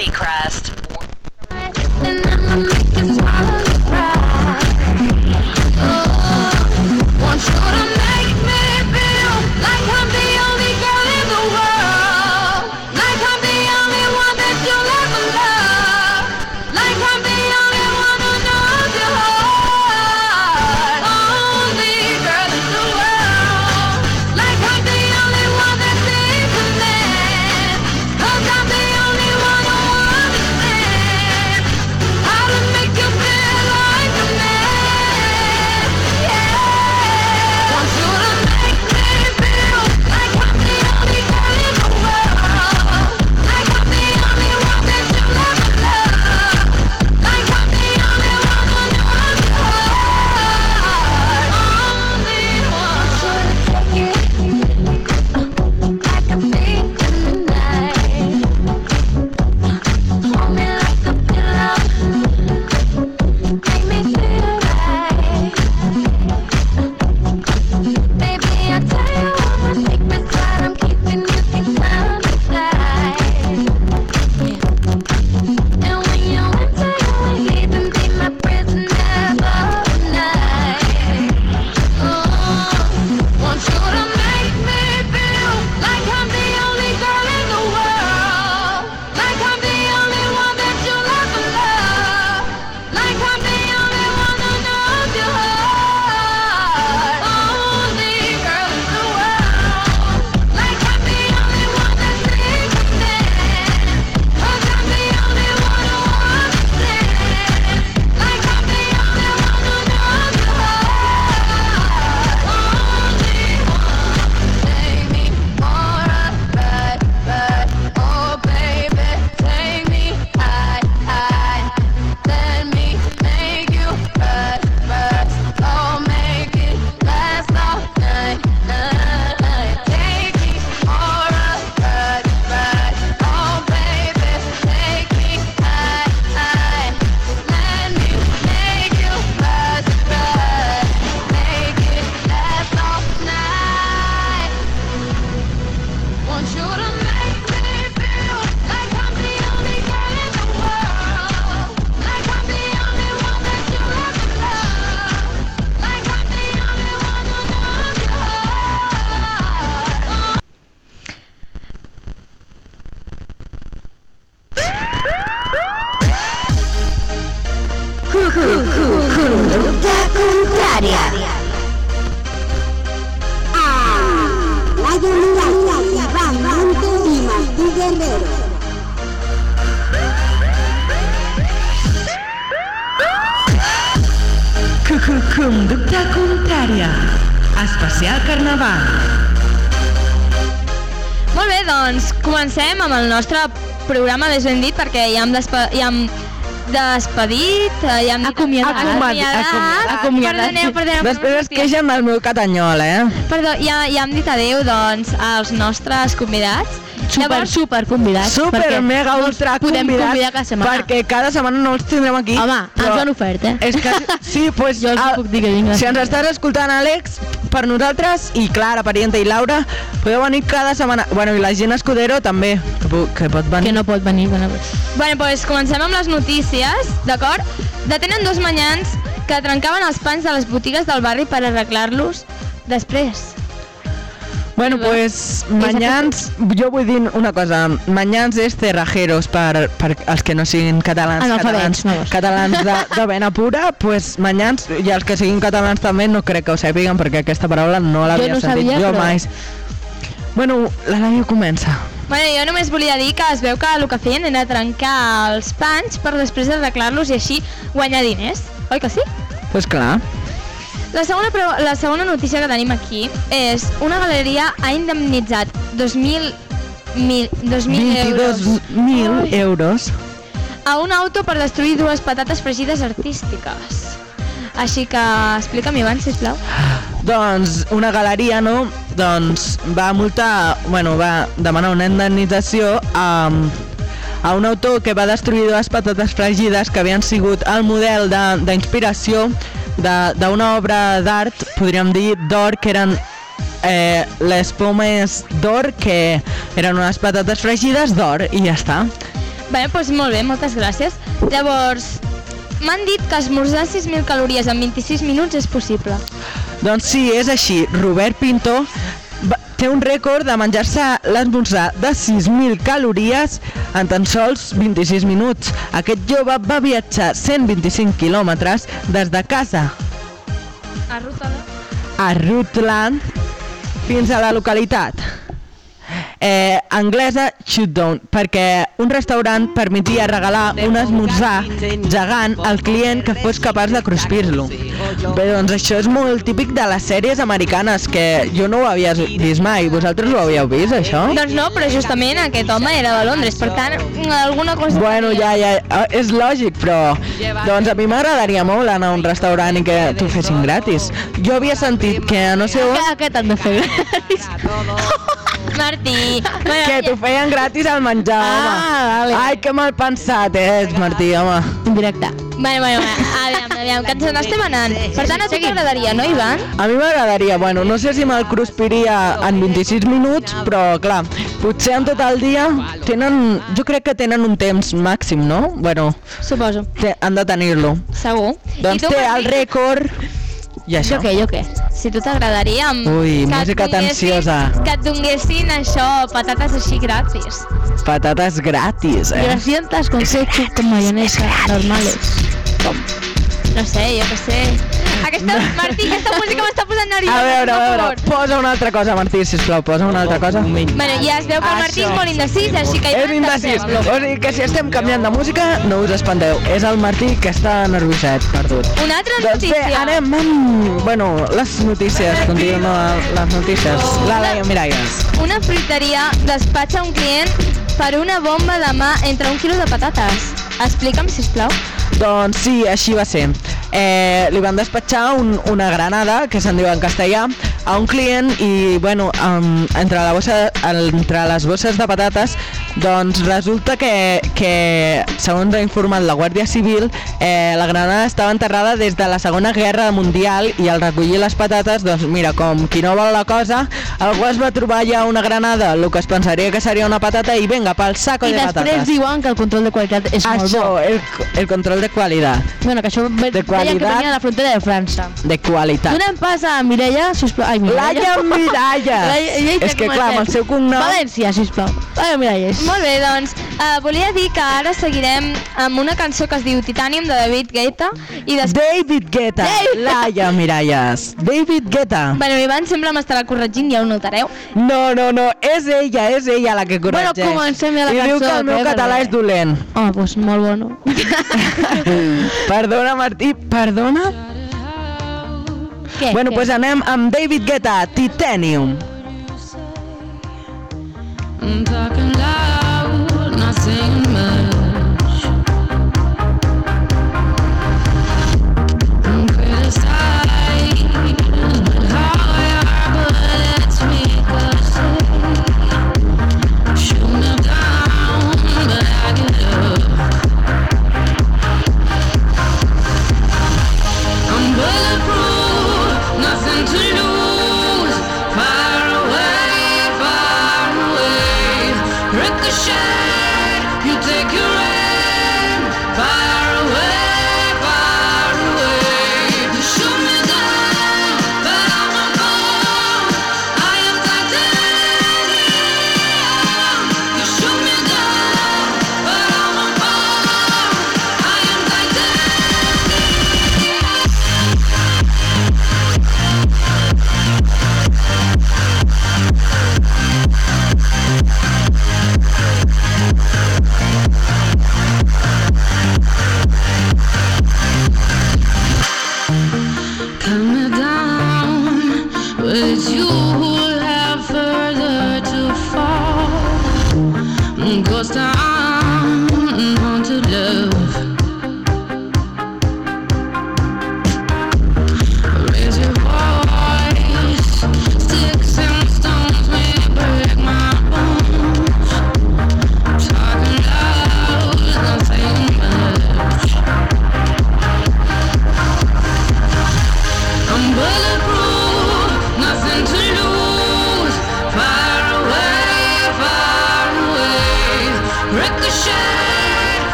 Seacrest. Programa més ben dit perquè ja hem, despe ja hem despedit, eh, ja hem dit Acomiadat. acomiadat. Perdoneu, perdoneu. Després es queixa amb el meu catanyol, eh? Perdó, ja, ja hem dit adeu, doncs, als nostres convidats. Super, super convidats. Super, mega, ultra podem convidats, convidar cada setmana. perquè cada setmana no els tindrem aquí. Home, ens ho han ofert, eh? És que, sí, pues, (laughs) Jo els ah, puc dir que vinga. si ens estàs escoltant, Àlex, per nosaltres, i Clara, Parienta i Laura, podeu venir cada setmana. Bueno, i la gent Escudero també, que, que pot venir. Que no pot venir. Bueno, Bueno, doncs comencem amb les notícies, d'acord? Detenen dos manyans que trencaven els pans de les botigues del barri per arreglar-los després. Bueno, pues, Manyans, jo vull dir una cosa, Manyans és cerrajeros per, per els que no siguin catalans, Analfabets, catalans, vamos. catalans de, de vena pura, pues Manyans, i els que siguin catalans també no crec que ho sàpiguen perquè aquesta paraula no l'havia no sentit sabia, jo però- mai. Bueno, la Laia comença. Bueno, jo només volia dir que es veu que el que feien era trencar els pans per després arreglar-los i així guanyar diners. Oi que sí? Pues clar. La segona, pro- la segona notícia que tenim aquí és una galeria ha indemnitzat 2.000 mil, 2.000 euros 22.000 euros. a un auto per destruir dues patates fregides artístiques. Així que explica'm, Ivan, sisplau. Doncs una galeria, no? Doncs va multar, bueno, va demanar una indemnització a, a un autor que va destruir dues patates fregides que havien sigut el model de- d'inspiració de- d'una obra d'art, podríem dir, d'or, que eren eh, les pomes d'or, que eren unes patates fregides d'or, i ja està. Bé, doncs molt bé, moltes gràcies. Llavors, m'han dit que esmorzar 6.000 calories en 26 minuts és possible. Doncs sí, és així. Robert Pinto té un rècord de menjar-se l'esmorzar de 6.000 calories en tan sols 26 minuts. Aquest jove va viatjar 125 quilòmetres des de casa A ruta de... a Rutland fins a la localitat eh, anglesa Shootdown perquè un restaurant permetia regalar un esmorzar gegant al client que fos capaç de cruspir-lo. Bé, doncs això és molt típic de les sèries americanes, que jo no ho havia vist mai. Vosaltres ho havíeu vist, això? Doncs no, però justament aquest home era de Londres, per tant, alguna cosa... Bueno, ja, ja, és lògic, però doncs a mi m'agradaria molt anar a un restaurant i que t'ho fessin gratis. Jo havia sentit que no sé on... Aquest han de fer gratis. (laughs) Martí... (laughs) Bueno, Que t'ho feien gratis al menjar, home. vale. Ai, que mal pensat ets, Martí, home. Indirecte. Bueno, bueno, aviam, aviam, que ens n'estem anant. Per tant, a tu t'agradaria, no, Ivan? A mi m'agradaria, bueno, no sé si me'l cruspiria en 26 minuts, però clar, potser en tot el dia tenen, jo crec que tenen un temps màxim, no? Bueno, Suposo. te, han de tenir-lo. Segur. Doncs I tu, té el rècord i això. Jo què, jo què? Si tu t'agradaria... amb- Ui, que música tensiosa. Que et donessin això, patates així gratis. Patates gratis, eh? Grasientas con ketchup con mayonesa normales. No sé, jo què sé. Aquesta, Martí, aquesta música m'està posant nerviosa. A veure, a veure, posa una altra cosa, Martí, sisplau, posa una altra cosa. Bueno, ja es veu que el Martí és molt indecís, així que És indecís. O sigui que si estem canviant de música, no us espanteu. És el Martí que està nervioset, perdut. Una altra Doncs bé, notícia. anem amb... Bueno, les notícies, continuen les notícies. La Laia Miralles. Una fruiteria despatxa un client per una bomba de mà entre un quilo de patates. Explica'm, sisplau. Doncs sí, així va ser. Eh, li van despatxar un, una granada, que se'n diu en castellà, a un client i, bueno, um, entre, la bossa, entre les bosses de patates, doncs resulta que, que segons ha informat la Guàrdia Civil, eh, la granada estava enterrada des de la Segona Guerra Mundial i al recollir les patates, doncs mira, com qui no vol la cosa, algú es va trobar ja una granada, el que es pensaria que seria una patata, i vinga, pel saco I de després patates. diuen que el control de qualitat és molt Això, bo. el, el control de qualitat. Bueno, que això ve- De que qualitat. venia de la frontera de França. De qualitat. Donem pas a Mireia, sisplau. Ai, Mireia. Laia Miralles. (laughs) Laia- Laia, És que clar, amb el seu cognom... València, sisplau. Laia Miralles. Molt bé, doncs, uh, volia dir que ara seguirem amb una cançó que es diu Titanium de David Guetta i després... David Guetta. Laia Miralles. David Guetta. Bueno, Ivan sempre m'estarà corregint, ja ho notareu. No, no, no, és ella, és ella la que corregeix. Bueno, comencem ja la I diu cançó, que el meu que català és dolent. Home, doncs molt bueno. (laughs) Perdona, Martí, perdona? Què? Bueno, Què? doncs pues anem amb David Guetta, Titanium. I'm talking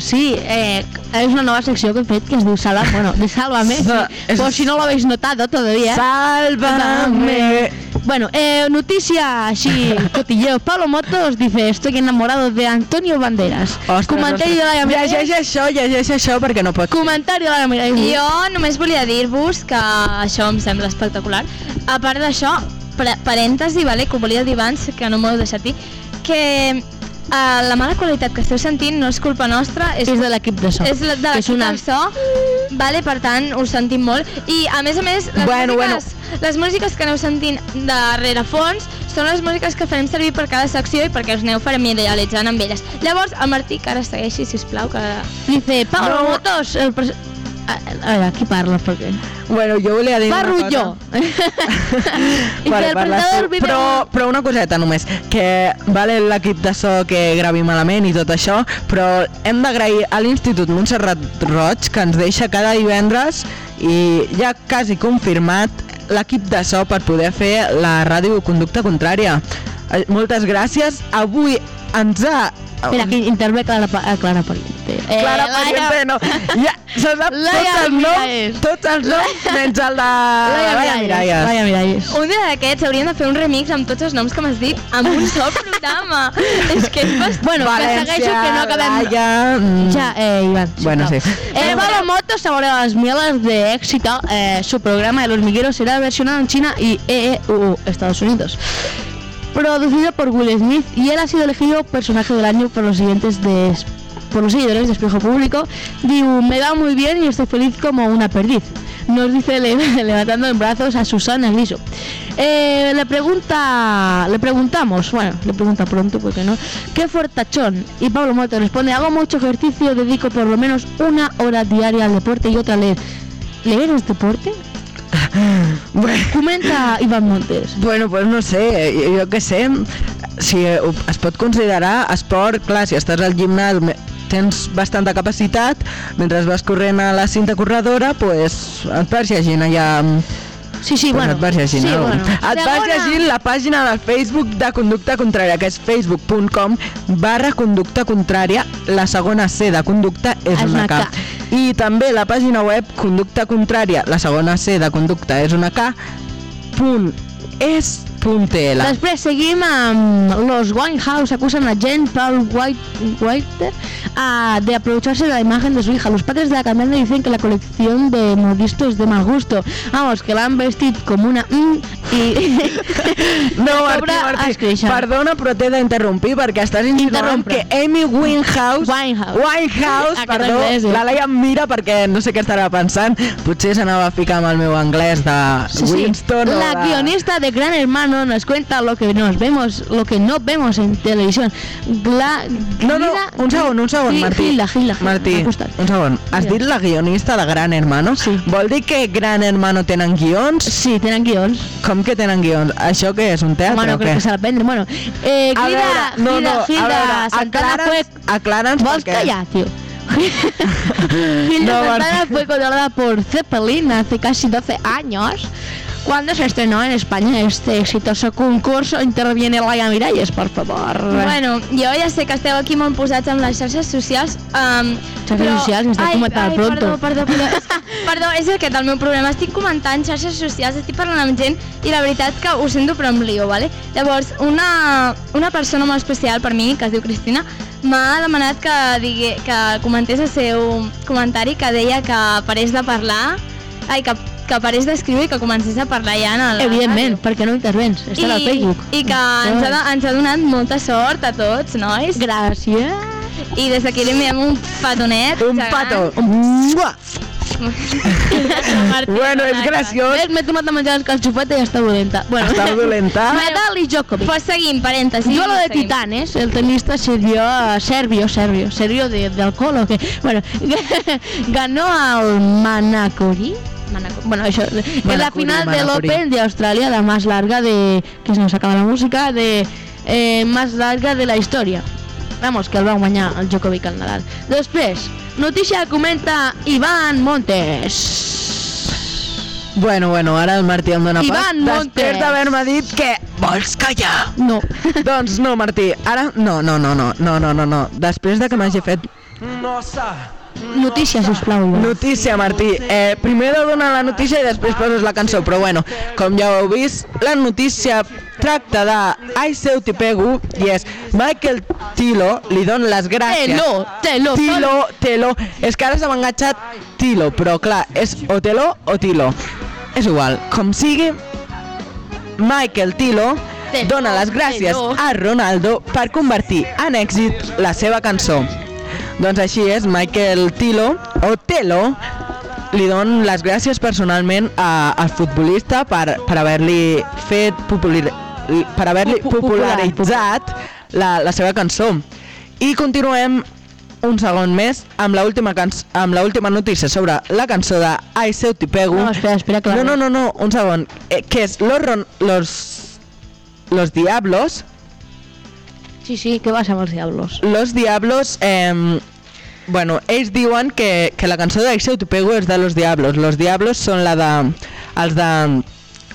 doncs sí, eh, és una nova secció que he fet que es diu Salva, bueno, de Sálvame, es- por si no lo habéis notado todavía. Sálvame. Bueno, eh, noticia así, cotilleo. Pablo Motos dice, estoy enamorado de Antonio Banderas. Comentari de la Llegeix això, llegeix això perquè no pots. Comentari de la Miralles. Jo només volia dir-vos que això em sembla espectacular. A part d'això, parèntesi, vale, que ho volia dir abans, que no m'ho heu deixat dir, que uh, la mala qualitat que esteu sentint no és culpa nostra, és, És de l'equip de so. és de l'equip una- del so, vale, per tant, us sentim molt. I, a més a més, les, Bueno, músiques, les músiques que aneu sentint de rerefons són les músiques que farem servir per cada secció i perquè us aneu familiaritzant amb elles. Llavors, el Martí, que ara segueixi, sisplau, que... Dice, Pablo. Motos, el pres- a, a veure, qui parla? Perquè... Bueno, jo volia dir Parlo una cosa. jo. Vale, el parles tu. vive però, però una coseta només, que vale l'equip de so que gravi malament i tot això, però hem d'agrair a l'Institut Montserrat Roig que ens deixa cada divendres i ja quasi confirmat l'equip de so per poder fer la ràdio Conducta Contrària. Eh, Moltes gràcies. Avui ens ha... Espera, aquí intervé Clara, Pa- eh, Clara Pariente. Eh, Clara Laia- Pariente, no. Ja, se sap tots els noms, tots els noms, (laughs) menys el de... Laia Laia Miralles. Laia Miralles. Un dia d'aquests hauríem de fer un remix amb tots els noms que m'has dit amb un sol programa. (laughs) és que és bastant... Bueno, que segueixo que no acabem... Laia... mm, Ya, eh, Iván. Bueno, sí. Eh, Pablo Motos saborea las mielas de éxito. Eh, su programa El hormiguero será versionado en China y EEU, Estados Unidos. Producido por Will Smith y él ha sido elegido personaje del año por los siguientes de por los seguidores de Espejo Público. Me va muy bien y estoy feliz como una perdiz. Nos dice le- (laughs) levantando en brazos a Susana Liso. Eh, le pregunta, le preguntamos, bueno, le pregunta pronto porque no, ¿qué fortachón? Y Pablo Moto responde, hago mucho ejercicio, dedico por lo menos una hora diaria al deporte y otra a leer. ¿Leer es deporte? Bueno, Comenta Iván Montes. bueno, pues no sé, jo, jo què sé, si eh, es pot considerar esport, clar, si estàs al gimnàs tens bastanta capacitat, mentre vas corrent a la cinta corredora, pues et vas llegint allà... Sí, sí, pues bueno. et vas llegint, sí, no? bueno. Et vas llegint la pàgina del Facebook de Conducta Contrària, que és facebook.com barra Conducta Contrària, la segona C de Conducta és una K. K. I també la pàgina web Conducta Contrària, la segona C de Conducta és una K, punt és punt TL. Després seguim amb los Winehouse acusan a Jen Paul White, White ah, de aprovecharse de la imagen de su hija. Los padres de la cantante dicen que la colección de modisto es de mal gusto. Vamos, que la han vestido como una mm, y (laughs) No, Martí, Martí, perdona, però t'he d'interrompir perquè estàs insinuant que Amy Winehouse, Winehouse. Winehouse perdó, anglès, eh? la Laia em mira perquè no sé què estarà pensant, potser s'anava a ficar amb el meu anglès de Sí, sí. Winston o La de... guionista de Gran Hermano nos cuenta lo que nos vemos, lo que no vemos en televisión. Gla, No, no, un segon, un segon, Martí. Un segon. Has dit la guionista de Gran Hermano? Sí. Vol dir que Gran Hermano tenen guions? Sí, tenen guions. Com que tenen guions? Això què és, un teatre Home, no o crec què? que se l'aprendre. Bueno, eh, A veure, no, Gilda, no, Gilda, a veure, Santana aclara'ns, fue... aclara'ns ¿Vos perquè... callar, tío? Gilda (laughs) No, Santana Martín. fue contratada por Zeppelin hace casi 12 años cuando se estrenó en España este exitoso concurso. Interviene Laia Miralles, por favor. Bueno, jo ja sé que esteu aquí molt posats amb les xarxes socials, um, Xarxes però... socials, m'estàs Ai, comentant ai, pronto. Perdó, perdó, perdó. (laughs) Perdó, és aquest el meu problema. Estic comentant xarxes socials, estic parlant amb gent i la veritat que ho sento però em lio, vale? Llavors, una, una persona molt especial per mi, que es diu Cristina, m'ha demanat que, digui, que comentés el seu comentari que deia que parés de parlar, ai, que, que parés d'escriure i que comencés a parlar ja en el... Evidentment, perquè no intervens. Està al Facebook. I que ens ha, ens ha donat molta sort a tots, nois. Gràcies. I des d'aquí li enviem un petonet. Un gegant. pato. Mua! Martí, (laughs) Bueno, és graciós. Ves, m'he tornat a menjar el calxofeta i està dolenta. Bueno. Està dolenta. (laughs) Nadal i Djokovic. Pues seguim, parèntesis. Yo lo de seguim. Titanes, el tenista serbio, serbio, serbio, serbio de, de alcohol o qué. Bueno, (laughs) ganó al Manacori. Manaco- Bueno, eso, en la Manacori, final del Manacori. Open de Australia, la más larga de. que se nos acaba la música, de. eh, más larga de la historia. Vamos, que el va guanyar el Djokovic al Nadal. Després, notícia comenta Iván Montes. Bueno, bueno, ara el Martí em dona Ivan pas. Montes. Després d'haver-me dit que... Vols callar? No. (laughs) doncs no, Martí, ara... No, no, no, no, no, no, no, no. Després de que m'hagi fet Notícia, sisplau. Ivan. Notícia, Martí. Eh, primer heu donar la notícia i després poses la cançó, però bueno, com ja heu vist, la notícia tracta de Ai seu tipegu i és Michael Tilo li dona les gràcies. Telo, telo, Tilo, Telo. És que ara s'ha enganxat Tilo, però clar, és o Telo o Tilo. És igual, com sigui, Michael Tilo dona les gràcies a Ronaldo per convertir en èxit la seva cançó. Doncs així és, Michael Tilo, o Telo, li don les gràcies personalment a, al futbolista per, per haver-li fet popular, per haver-li Pu- pu- popular, popularitzat la, la seva cançó. I continuem un segon més amb la última amb la última notícia sobre la cançó de Ai seu tipegu. No, espera, espera, la- No, no, no, no, un segon. Eh, que és los, ron- los, los Diablos. Sí, sí, què passa amb els diablos? Los Diablos, eh, bueno, ells diuen que, que la cançó de Seu Tupego és de Los Diablos. Los Diablos són la de... els de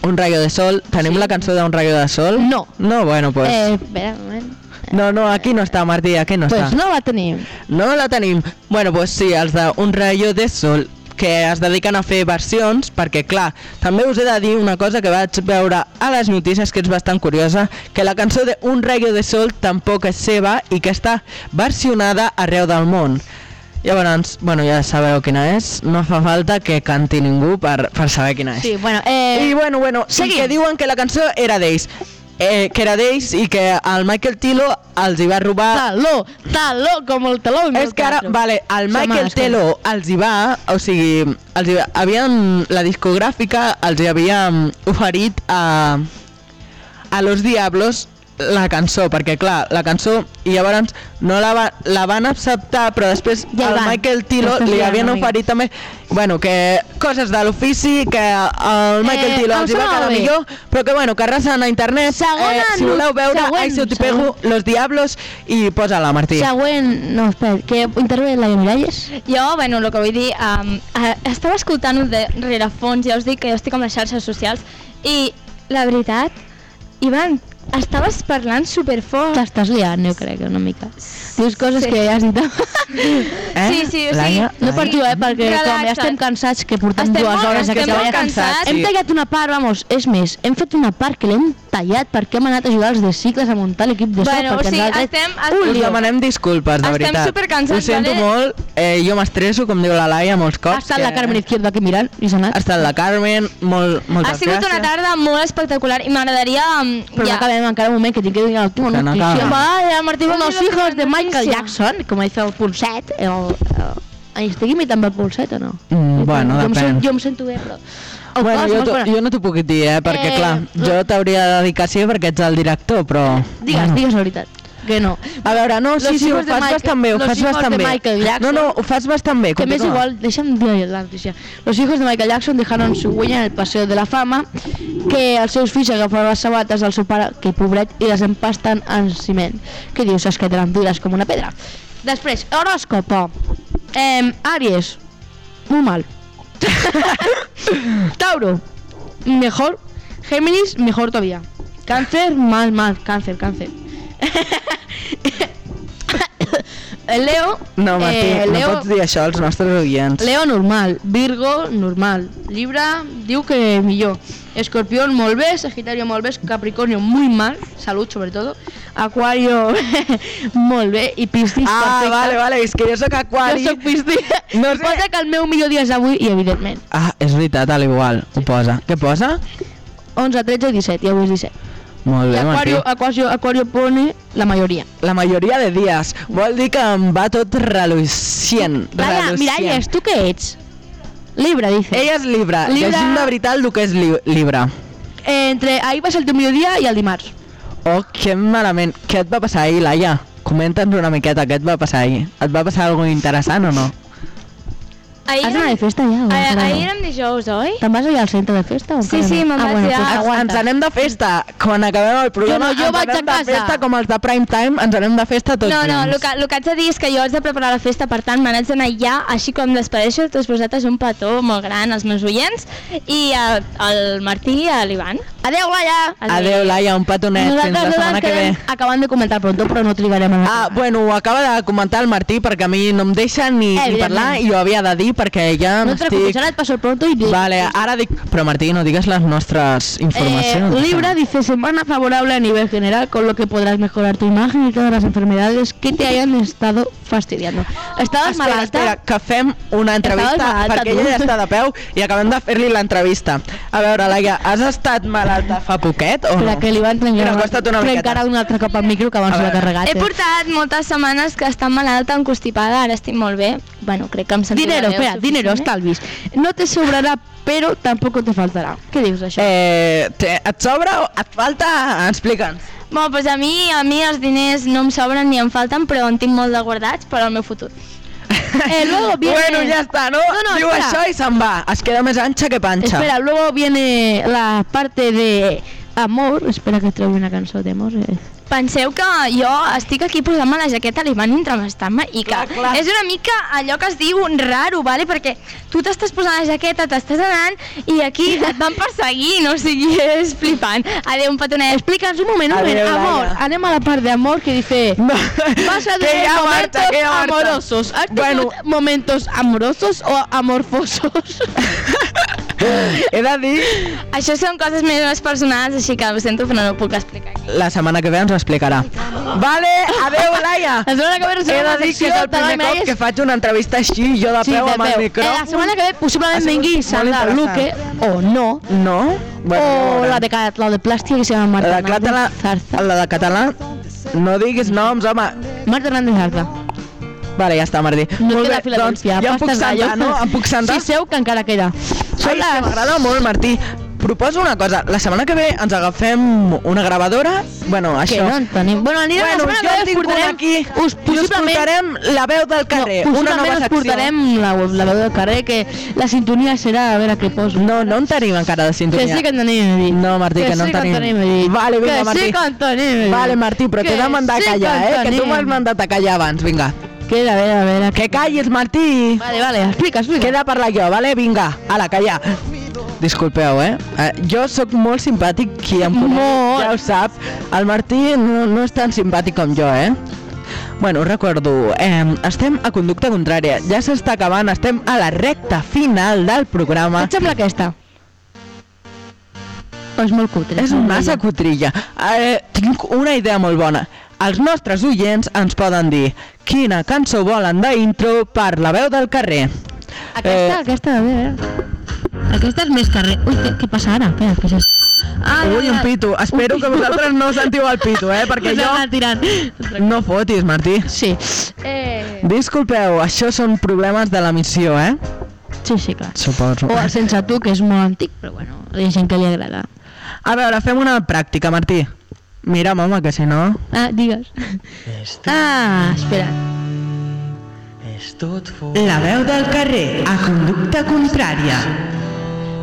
Un rayo de sol. Tenim Sí. la cançó de Un rayo de sol? No. No, bueno, pues... Eh, espera, un moment. No, no, aquí no està, Martí, aquí no Pues està. no la tenim. No la tenim. Bueno, pues sí, els de Un rayo de sol que es dediquen a fer versions, perquè clar, també us he de dir una cosa que vaig veure a les notícies que és bastant curiosa, que la cançó de Un rayo de sol tampoc és seva i que està versionada arreu del món. Llavors, bueno, ja sabeu quina és, no fa falta que canti ningú per, per saber quina és. Sí, bueno, eh... I bueno, bueno, sí que diuen que la cançó era d'ells, eh, que era d'ells i que el Michael Tilo els hi va robar Taló, taló, com el taló. és que ara, vale, el Michael Telo els hi va, o sigui, els hi, havien, la discogràfica els hi havia oferit a, a Los Diablos la cançó, perquè clar, la cançó i llavors no la, va, la van acceptar però després Ja al van. Michael Tilo li havien mica. oferit també bueno, que coses de l'ofici que el Michael Eh, Tilo els hi va quedar bé. millor però que bueno, que arrasen a internet Segona eh, si no- voleu veure següent, Ai, si te pego, Los Diablos i posa-la, Martí Següent... No, espera, que intervé la Miralles? Jo, bueno, el que vull dir, um, uh, estava escoltant-ho de rerefons, ja us dic que jo estic amb les xarxes socials, i la veritat, Ivan, estaves parlant superfort. T'estàs liant, jo crec, una mica. Dius coses Sí. que ja has dit. (laughs) Eh? Sí, sí, o sigui? No per tu, eh, perquè com ja estem cansats, que portem Estem dues hores estem aquí molt treballant. cansats. Hem Sí. tallat una part, vamos, és més, hem fet una part que l'hem tallat perquè hem anat a ajudar els de cicles a muntar l'equip de so, Bueno, o perquè sigui, ha estem- un Us demanem disculpes, de Estem veritat. supercansats, Ho sento vale? molt, eh, jo m'estresso, com diu la Laia, molts cops. Ha estat que- la Carmen Izquierdo aquí mirant i s'ha Ha anat. estat la Carmen, molt, moltes Ha sigut gràcies. una tarda molt espectacular i m'agradaria... um, Però no acabem encara un moment que tinc que dir l'última Que no notícia. acaba. Vaya, Martí, dir los la hijos de Michael notícia? Jackson, com dice el pulset, el, el, estic imitant el pulset o no? Mm, bueno, jo, em depèn. sent, jo em sento bé, però... El Bueno, cos, jo, t'ho- bona. jo no t'ho puc dir, eh, perquè Eh, clar, jo t'hauria de dedicar sí perquè ets el director, però... Digues, bueno. digues la veritat. Que no. A veure, no, sí, Los sí, ho fas Michael- bastant bé, ho fas bastant bé. Jackson- No, no, ho fas bastant bé, Que me es continua. igual, deixa'm dir la notícia. Los hijos de Michael Jackson dejaron su huella en el Paseo de la Fama, que els seus fills agafaven les sabates del seu pare, que pobret, i les empasten en ciment. Què dius? Es quedaran dures com una pedra. Després, horòscopo. Eh, Aries, muy mal. (laughs) Tauro, mejor. Géminis, mejor todavía. Cáncer, mal, mal. Cáncer, cáncer. El Leo, No, Martí, eh, no Leo, pots dir això als nostres oients. Leo normal, Virgo normal, Libra diu que millor, Escorpión molt bé, Sagitario molt bé, Capricornio muy mal, salud sobre todo, Acuario (laughs) molt bé i Piscis Ah, perfecte. vale, vale, és que jo sóc aquari. Jo soc Piscis. No (laughs) No sé. Posa que el meu millor dia és avui i evidentment. Ah, és veritat, a l'igual, ho posa. Què posa? 11, 13 i 17, i avui és 17. Molt bé, Martí. Acuario, Acuario, Acuario pone la mayoría. La majoria de dies. Vol dir que em va tot relucient. Relucient. Miralles, tu què ets? Libra, dice. Ella és Libra. Libra- Llegim de veritat el que és li Libra. Eh, entre ahí va ser el teu mediodía i el dimarts. Oh, que malament. Què et va passar ahir, Laia? Comenta'ns una miqueta, què et va passar ahir? Et va passar alguna interessant o no? Ahir, Has d'anar de festa ja? o ahir, érem dijous, oi? Te'n vas allà al centre de festa? O Sí, sí, me'n ah, vaig bueno, ja. Pues Ens, aguanta. ens anem de festa. Quan acabem el programa, Jo no, jo ens vaig anem a de casa. festa com els de prime time, ens anem de festa tots No, no, el que, el que haig de dir és que jo haig de preparar la festa, per tant, me n'haig d'anar ja, així com despedeixo tots vosaltres un petó molt gran als meus oients i a, al Martí i a l'Ivan. Adéu, Laia! Adéu, Laia, un petonet. Fins la setmana que ve. acabant de comentar pronto, però no trigarem a Ah, bueno, ho acaba de comentar el Martí perquè a mi no em deixa ni, ni parlar i ho havia de dir perquè ja No et preocupis, m'estic... ara et passo el pronto y... Vale, ara dic... Però Martí, no digues les nostres informacions. Eh, Libra dice semana favorable a nivel general, con lo que podrás mejorar tu imagen y todas las enfermedades que te hayan estado fastidiando. Estabas Espera, malata. espera, que fem una entrevista Estaves malalta, perquè tu. ella ja està de peu i acabem de fer-li l'entrevista. A veure, Laia, has estat malalta fa poquet o Espera, no? que li van trencar, Mira, una miqueta. trencar un altre cop al micro que abans l'ha carregat. He portat moltes setmanes que estan malalta, encostipada, ara estic molt bé. Bueno, crec que em sentiré Dinero, bé espera, dinero, estalvis. No te sobrarà, pero tampoco te faltarà. Què dius d'això? Eh, te, et sobra o et falta? Explica'ns. Bueno, pues a mi, a mi els diners no em sobren ni em falten, però en tinc molt de guardats per al meu futur. (laughs) Eh, luego viene... Bueno, ja està, no? No, no, Diu espera. això i se'n va. Es queda més anxa que panxa. Espera, luego viene la parte de amor. Espera que trobi una cançó de amor. eh. Penseu que jo estic aquí posant-me la jaqueta a l'Ivan i entrevistant-me i que Clar, clar. és una mica allò que es diu raro, vale? perquè tu t'estàs posant la jaqueta, t'estàs anant i aquí et van perseguint, o sigui, (laughs) és flipant. Adéu, un petonet. Explica'ns un moment, un moment. Adéu, amor, Laia. anem a la part de amor que dice... Vas a tener momentos Marta, amorosos. ¿Has Bueno. momentos amorosos o amorfosos? (laughs) He de dir, Això són coses més personals, així que ho sento, però no ho puc explicar aquí. la setmana que ve ens explicarà. Vale, adeu, Laia. La setmana que ve ens He de dir que és el primer cop que faig una entrevista així, jo de peu amb el Eh, micròfon. la setmana que ve possiblement molt Sandra. Luque o no. No? Bueno, o veurem. la de, la de plàstica que se llama Marta La de català, la de català, no diguis noms, home. Marta Hernández Zarza. Vale, ja està, Martí. No Molt queda bé, doncs ja em puc sentar, no? Em puc sentar? Sí, seu que encara queda. Són Ai, és que les... m'agrada molt, Martí. Proposo una cosa, la setmana que ve ens agafem una gravadora, bueno, Que això. no en tenim. Bueno, anirem Bueno, la setmana en que ve us portarem... aquí Us, i us possiblement... portarem la veu del carrer, no, una possiblement nova us secció. portarem la, la veu del carrer, que la sintonia serà a veure què poso. No, no en tenim encara de Que sintonia. sí que en tenim. No, Martí, que, no sí en tenim. tenim, he dit. Vale, vinga, que Martí. sí que en tenim. Vale, Martí, però Que t'he de mandar a sí callar, que eh? en Que tu tenim. m'has mandat a callar abans, vinga. Queda, a veure, a veure. Que callis, Martí. Vale, vale, explica, explica. Queda a parlar jo, vale? Vinga, ala, callar. Disculpeu, eh? eh jo sóc molt simpàtic, qui em coneix Molt. ja ho sap. El Martí no, no és tan simpàtic com jo, eh? Bueno, recordo, eh, estem a conducta contrària, ja s'està acabant, estem a la recta final del programa. Et sembla aquesta? O és molt cutre? És massa cutrilla. Eh, tinc una idea molt bona. Els nostres oients ens poden dir quina cançó volen d'intro per la veu del carrer. Aquesta, Eh, aquesta, a veure. Aquesta és més carrer. Ui, què, què passa ara? Espera, què és això? Ai, Ui, un pito. Espero que vosaltres no sentiu el pito, eh? Perquè jo... tirant. No fotis, Martí. Sí. Eh... Disculpeu, això són problemes de l'emissió, eh? Sí, sí, clar. Suposo. O el sense tu, que és molt antic, però bueno, hi ha gent que li agrada. A veure, fem una pràctica, Martí. Mira, home, que si no... Ah, digues. Ah, espera. La veu del carrer, a conducta contrària.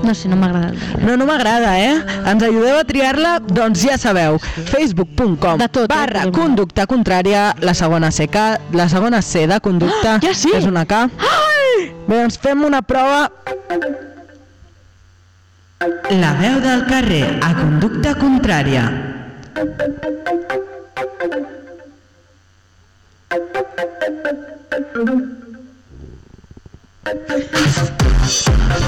No sé, no m'agrada. No, no m'agrada, eh? Ens ajudeu a triar-la? Doncs ja sabeu, facebook.com eh, barra conducta contrària, la segona C, K, la segona C de conducta, Ah, ja sí! és una K. Bé, doncs fem una prova. La veu del carrer, a conducta contrària.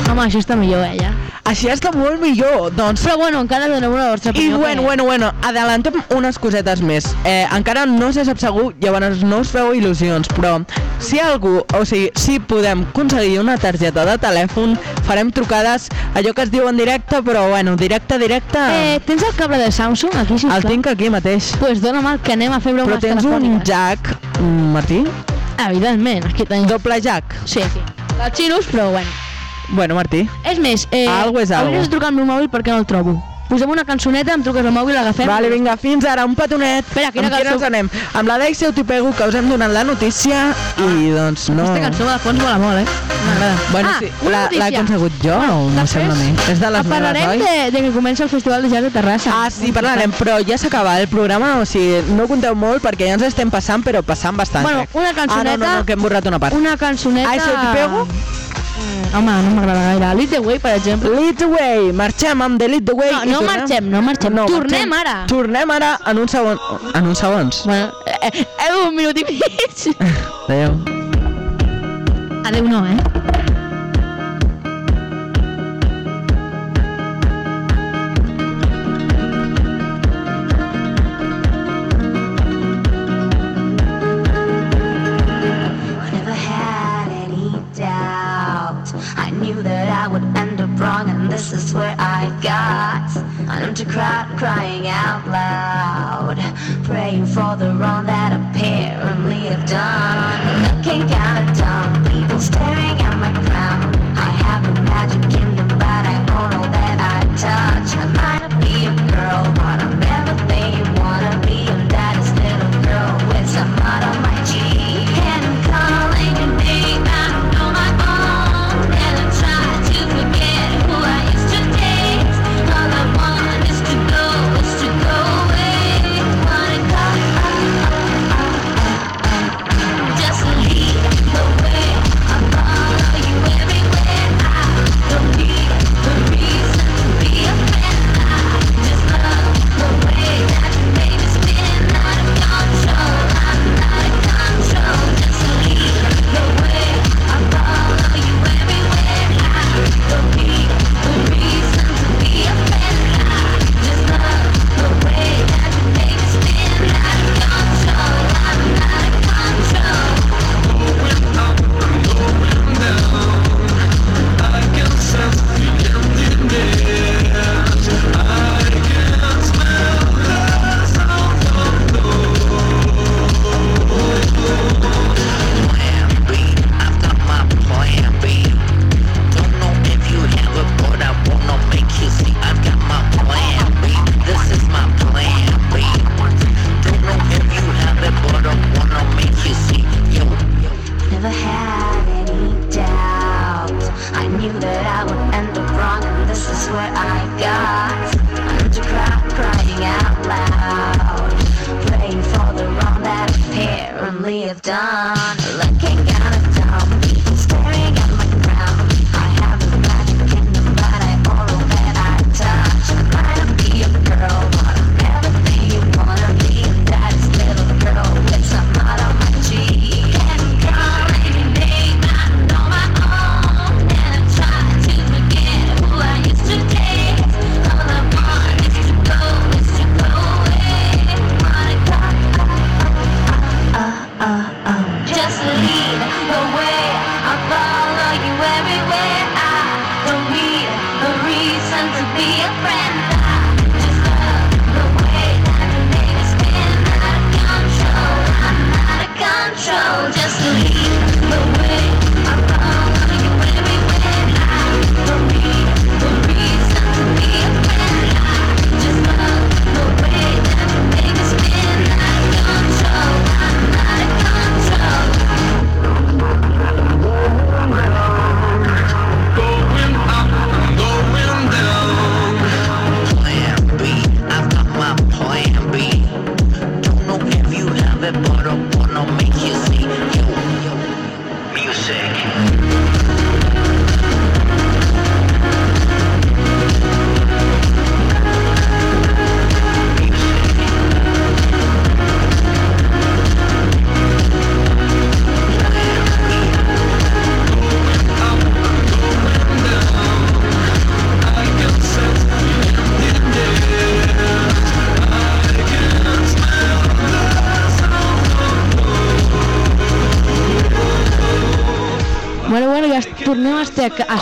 Home, això està millor, eh, ja. Així està molt millor, doncs... Però bueno, encara donem una vostra I bueno, que- bueno, bueno, adellantem unes cosetes més. Eh, encara no se sap segur, llavors no us feu il·lusions, però si algú, o sigui, si podem aconseguir una targeta de telèfon, farem trucades, allò que es diu en directe, però bueno, directe, directe... Eh, tens el cable de Samsung aquí, sisplau? El tinc aquí mateix. Pues dona'm el que anem a fer Però bromes tens un telefòniques. jack, mm, Martí? Evidentment, aquí tenim... Doble jack? Sí, sí. El xinus, però bueno. Bueno, Martí. És més, eh, Algo és algo. hauries de trucar al meu mòbil perquè no el trobo. Posem una cançoneta, em truques al mòbil, l'agafem... Vale, vinga, fins ara, un petonet. Espera, quina amb cançó? ens anem? Amb la d'Eixo T'hi Pego, que us hem donat la notícia, i doncs no... Aquesta cançó de fons mola molt, eh? M'agrada. Bueno, ah, sí, l'ha aconsegut jo, o no sembla a mi? És de les meves, oi? de, de que comença el Festival de Jazz de Terrassa. Ah, sí, parlarem, però ja s'acaba el programa, o sigui, no compteu molt perquè ja ens estem passant, però passant bastant. Bueno, una cançoneta- Ah, no, no, no, que hem borrat una part. Una cançoneta... T'hi Pego? Home, no m'agrada gaire. Lead the Way, per exemple. Lead the Way, marxem amb The Lead the Way No, no tornem. marxem, no marxem. Tornem ara. Tornem ara en un segon... En uns segons. Bueno, eh, eh, un minut i mig. Adéu. Adéu no, eh? Crowd crying out loud, praying for the wrong that apparently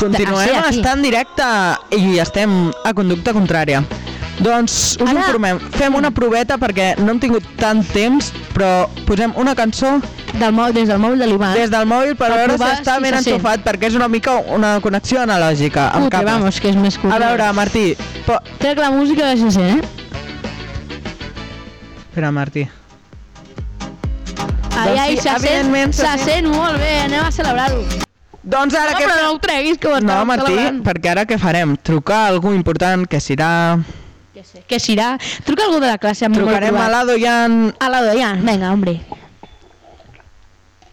Continuem ser a aquí. estar en directe i estem a conducta contrària. Doncs us Ara- informem, fem una proveta perquè no hem tingut tant temps, però posem una cançó del mòbil, des del mòbil de l'Ivan. des del mòbil per Per veure si està si ben se sent. enxufat, perquè és una mica una connexió analògica. amb capes. vamos, que és més cutre. A veure, Martí, po... Trec la música de CC, eh? Espera, Martí. Ai, Doncs ai, sí, se sent, se se sent molt bé, anem a celebrar-ho. Doncs ara no, què però no ho treguis, que ho No, estàvem Martí, celebrant. perquè ara què farem? Trucar a algú important que serà... Que serà... Truca algú de la classe amb Trucarem a la Doyan... A la Doyan, venga, hombre.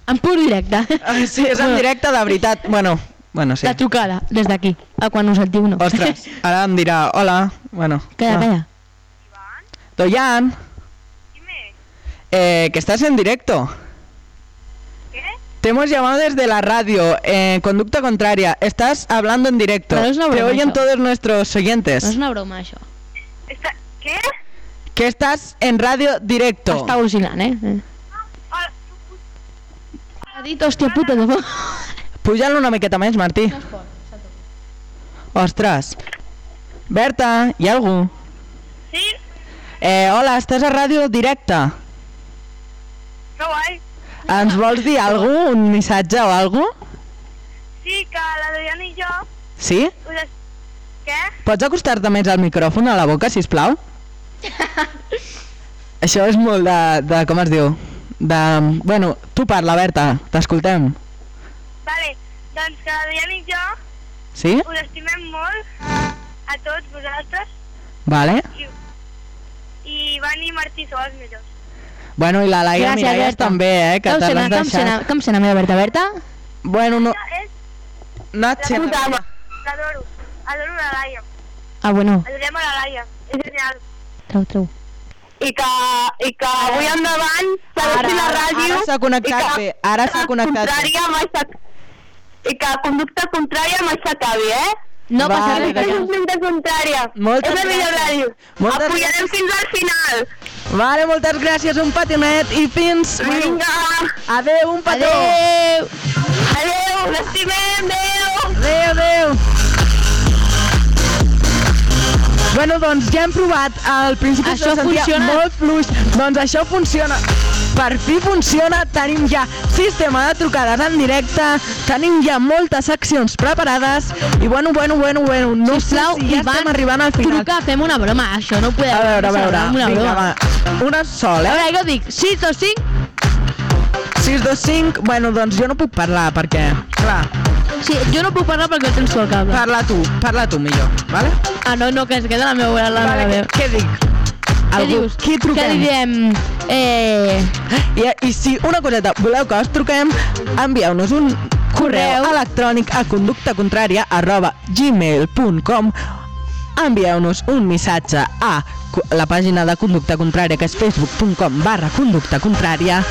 En pur directe. Ah, Sí, és en directe de veritat. Bueno, bueno, sí. La trucada, des d'aquí, a quan ho sentiu no. Ostres, (laughs) ara em dirà, hola, bueno. Calla, va. calla. Doyan. Eh, que estás en directo. Te hemos llamado desde la radio, eh, conducta contraria. Estás hablando en directo. Pero es una Te broma oyen eso. todos nuestros oyentes. No és una broma, això. Está... ¿Qué? Que estás en radio directo. Està al·lucinant, eh? eh. Ha dit, hòstia puta, de bo. Puja-lo una miqueta més, Martí. Ostres. Berta, hi ha algú? Sí? Eh, hola, estàs a ràdio directe. Que guai. Ens vols dir algú, un missatge o algú? Sí, que la Diana i jo... Sí? Us... Què? Pots acostar-te més al micròfon a la boca, si plau? (laughs) Això és molt de, de... com es diu? De... Bueno, tu parla, Berta, t'escoltem. Vale, doncs que la Diana i jo Sí? us estimem molt a tots vosaltres Vale. i, i Ivan i Martí sou els millors. Bueno, i la Laia Gràcies, Miralles Berta. també, eh, que Com te l'has com sena, deixat. com sena, meva Berta? Berta? Bueno, no... La Natxa. puta ama. L'adoro. Adoro la Laia. Ah, bueno, Adorem a la Laia. És genial. treu, treu. I que, i que avui endavant segueixi la ràdio ara s'ha connectat bé, ara s'ha connectat bé. contrària mai s'ac- i que conducta contrària mai s'acabi, eh? No passa res, és conducta contrària. Moltes és la millor gràcies. ràdio. Moltes Apoyarem fins al final. Vale, moltes gràcies, un patinet i fins... Vinga. Adeu, un petó. Adeu! Adeu, l'estimem, adeu. Adéu, adéu. Bueno, doncs ja hem provat. Al principi Això se sentia funciona? molt fluix. Doncs això funciona. Per fi funciona. Tenim ja sistema de trucades en directe. Tenim ja moltes seccions preparades. I bueno, bueno, bueno, bueno. No Sisplau, sé si ja Ivan, estem arribant al final. Truca, fem una broma. Això no ho podem A veure, a veure. Una Vinga, broma. va. Una sola, A eh? veure, jo dic 6, 2, 5... 625, bueno, doncs jo no puc parlar perquè, clar, Sí, jo no puc parlar perquè tens tu el cable. parla tu, parla tu millor, vale? Ah, no, no, que es queda la meva, la Vale, meva què dic? Què Algú- dius? Qui truquem? Què li diem? Eh... I, I si, una coseta, voleu que us truquem, envieu-nos un correu Correu. electrònic a conductacontrària arroba gmail.com envieu-nos un missatge a la pàgina de Conducta Contrària que és facebook.com barra conducta contrària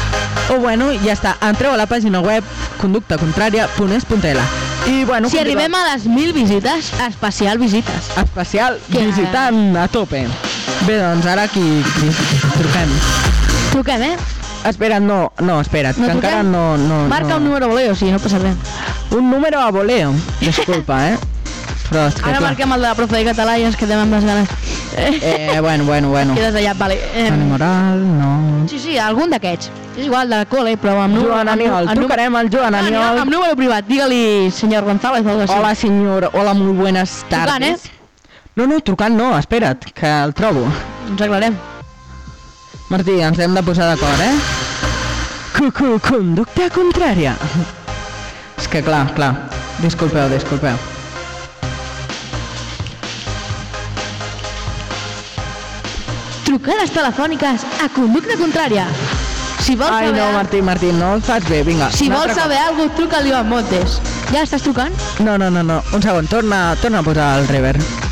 o bueno, ja està, entreu a la pàgina web conductacontrària.es.l i bueno, Si continuem. arribem a les 1.000 visites, especial visites. especial Que- visitant a tope bé doncs ara qui, qui truquem Truquem, eh? espera't, no, no, espera't No que encara truquem? no, no, Marca no. un número voleo, sí, no passa res. Un número a voleo. Disculpa, eh? Però és que, Ara clar, marquem el de la profe de català i ens quedem amb les ganes. Eh, bueno, bueno, bueno. Quedes allà, vale. Eh, Toni Moral, no... sí, sí, algun d'aquests. És igual, de la col·le, però amb número... Joan Aniol, amb trucarem al Joan Joan Aniol. Amb número privat, digue-li senyor González o algo així. Hola, senyor. Hola, muy buenas tardes. Trucant, eh? No, no, trucant no, espera't, que el trobo. Ens aclarem. Martí, ens hem de posar d'acord, eh? Cucu, conducta contrària. És que clar, clar. Disculpeu, disculpeu. Trucades telefòniques a conducta contrària. Si vols Ai, saber... no, Martí, Martí, no el fas bé, vinga. Si vols saber alguna cosa, truca a Montes. Ja estàs trucant? No, no, no, no. Un segon, torna, torna a posar el reverb.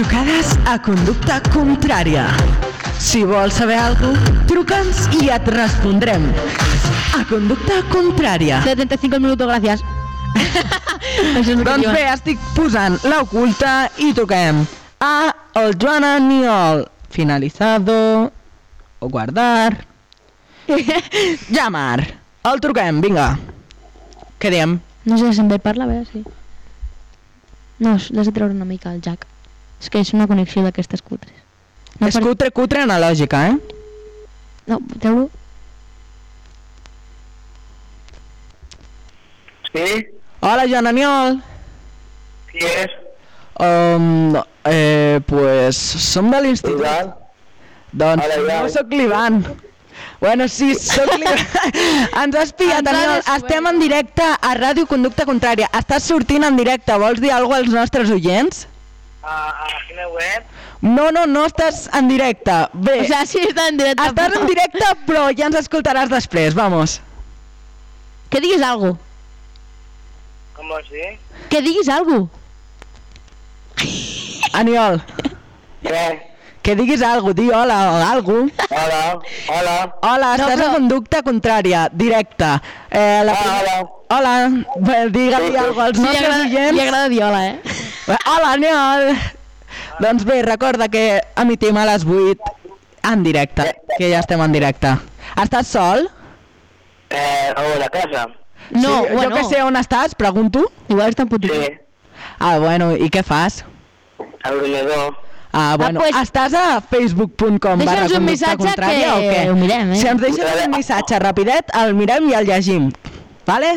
Trucades a conducta contrària. Si vols saber alguna cosa, truca'ns i et respondrem. A conducta contrària. 75 minutos, gràcies. (laughs) Doncs bé, estic posant l'oculta i toquem a el Joan Aniol. Finalizado. O guardar. (laughs) Jamar. El truquem, vinga. Què diem? No sé si em ve parla, a veure si... No, has de treure una mica el jack. És que és una connexió d'aquestes cutres. No és cutre, cutre analògica, eh? No, treu-lo. Sí? Hola, Joan Aniol. Qui és? Um, eh, pues som de l'institut. Doncs Hola, Ivan. no sóc l'Ivan. Bueno, sí, sóc l'Ivan. (laughs) Ens has pillat, Aniol. Estem en directe a Ràdio Conducta Contrària. Estàs sortint en directe. Vols dir alguna als nostres oients? A, a la quina web? No, no, no estàs en directe. Bé, O sea, sí està en directe. estàs en directe, però ja ens escoltaràs després, vamos. Que diguis algo. Com vols dir? Que diguis algo. Aniol. Què? Que diguis algo, di hola o algo. Hola, hola. Hola, No, estàs però- a conducta contrària, directe. Eh, la Ah, hola. Hola, bé, digue-li alguna als Sí, li nostres agrada, oients. li agrada dir hola, eh? Bé, Hola, Aniol. Doncs bé, recorda que emitim a les 8 en directe, que ja estem en directe. Estàs sol? Eh, a la casa? No, sí, bueno. Jo que sé on estàs, pregunto. Igual està en puto. Sí, Ah, bueno, i què fas? a l'ordinador. Ah, bueno, pues- estàs a facebook.com barra Deixa'ns un missatge contrària que o què? ho mirem, eh? Si ens deixes un missatge rapidet, el mirem i el llegim. Vale?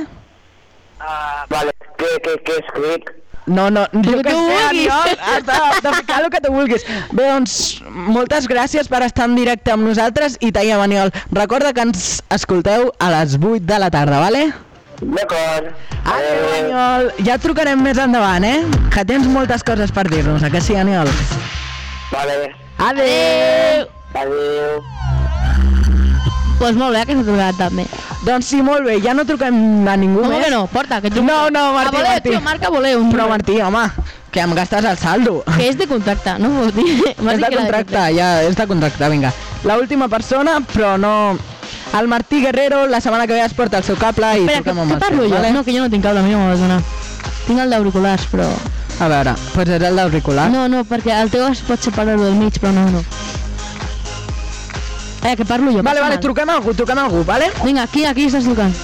Ah, vale. Què, què, què escric? No, no, jo que que sé. Aniol, has de, de ficar el que tu vulguis. Bé, doncs, moltes gràcies per estar en directe amb nosaltres i Taia Maniol. Recorda que ens escolteu a les 8 de la tarda, vale? D'acord. Adéu, Aniol. Ja et trucarem més endavant, eh? Que tens moltes coses per dir-nos, a que sí, Aniol? Vale. Adéu. Adéu. Pues molt bé, que s'ha trucat també. Doncs sí, molt bé, ja no truquem a ningú Com més. que no? Porta, que truca. No, no, Martí, a voleu, Martí. tio, marca voleu. Un Però Martí, home, que em gastes el saldo. Que és de contracte, no vols dir? És de que contracte, ja, és de contracte, vinga. La última persona, però no... El Martí Guerrero, la setmana que ve es porta el seu cable i Espera, que, truquem amb que el parlo seu, jo? vale? No, que jo no tinc cable, a mi no m'ho has donar. Tinc el d'auriculars, però... A veure, és el d'auricular. No, no, perquè el teu es pot separar del mig, però no, no. Eh, que parlo jo. Vale, vale, mal. truquem a algú, truquem a algú, vale? Vinga, aquí, aquí estàs trucant.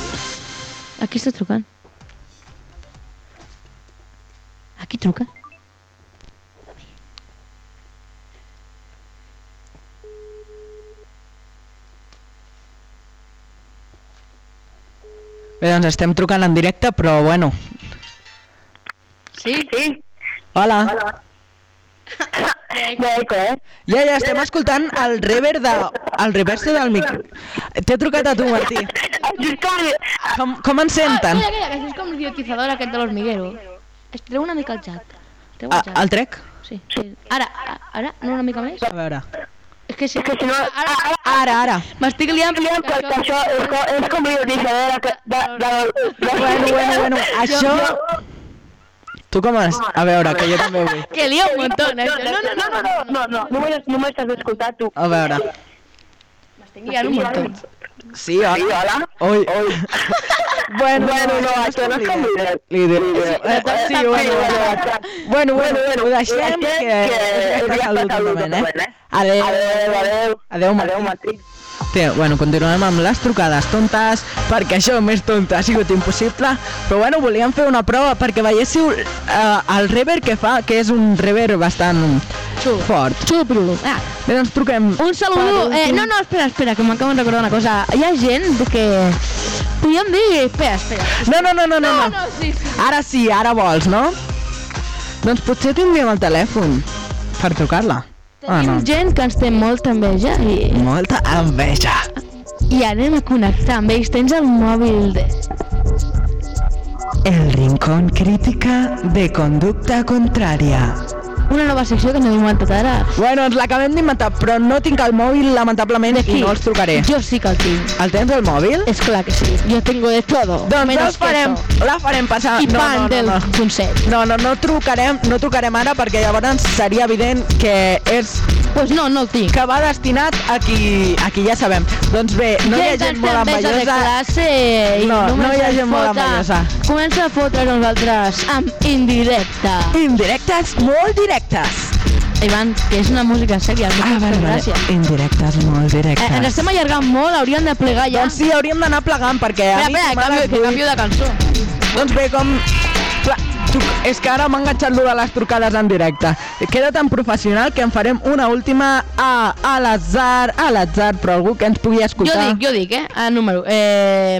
Aquí estàs trucant. Aquí truca. Bé, doncs estem trucant en directe, però bueno. Sí? Sí? Hola. Ja, eh? Ja, ja, estem escoltant el rever de... el reverso del mic. T'he trucat a tu, Martí. Com, com ens senten? Ah, calla, calla, que això és com l'idiotizador aquest de l'hormiguero. Es treu una mica el jack. Treu Ah, el jack. el trec? Sí, sí. Ara, ara, no una mica més? A veure. És que sí. que si no... Ara, ara, Ara, ara. M'estic liant perquè això és, co- és com l'idiotizador de... de, de, de... Bueno, bueno, bueno, això... ¿Tú cómo has? A ahora, que jo també vull. (laughs) Que lia un montón, això. ¿eh? No, no, no, no, no, no, no, no, no, no m'estàs d'escoltar, tu. A veure. M'estic liant un montón. Sí, hola. Sí, hola. Oi. Oi. (laughs) bueno, bueno, no, això no és com líder. Líder. Sí, bueno, bueno, bueno, bueno, ho deixem, que, que, Té, bueno, continuem amb les trucades tontes, perquè això més tonta ha sigut impossible, però bueno, volíem fer una prova perquè veiéssiu eh, el rever que fa, que és un rever bastant Xulo. fort. Xulo pirulo. Ah, Bé, doncs truquem... un saludo. Eh, no, no, espera, espera, que m'acabo de recordar una cosa. Hi ha gent que... Podríem dir... Espera, espera. No, no, no, no, no. No, no. no, sí, sí. Ara sí, ara vols, no? Doncs potser tindríem el telèfon per trucar-la. Ah, Tenim no. gent que ens té molta enveja i, Molta enveja. i anem a connectar amb ells. Tens el mòbil de... El rincón crítica de conducta contraria. Una nova secció que no hem inventat ara. Bueno, ens l'acabem d'inventar, però no tinc el mòbil, lamentablement, i no els trucaré. Jo sí que el tinc. El tens, el mòbil? És clar que sí. Jo tengo de todo. Doncs menos farem, la farem passar. I no, pan no, no, del no. Consell. No, no, no trucarem, no trucarem ara perquè llavors seria evident que és pues no, no el tinc. que va destinat a qui, a qui ja sabem. Doncs bé, no hi ha gent molt enveja de envellosa. classe i No, no hi ha gent molt envellosa. Comença a fotre nosaltres amb indirecta. Indirectes, molt directes. Ivan, que és una música sèria, no ah, vale, gràcia. Indirectes, molt Eh, directes. ens estem allargant molt, hauríem de plegar ja. Doncs sí, hauríem d'anar plegant perquè... a Espera, mi espera, a canvio, que canvio de cançó. Doncs bé, com... És que ara m'ha enganxat lo de les trucades en directe. Queda tan professional que en farem una última a, a l'atzar, a l'atzar, però algú que ens pugui Jo escoltar... dic, jo dic, eh? El número. Eh...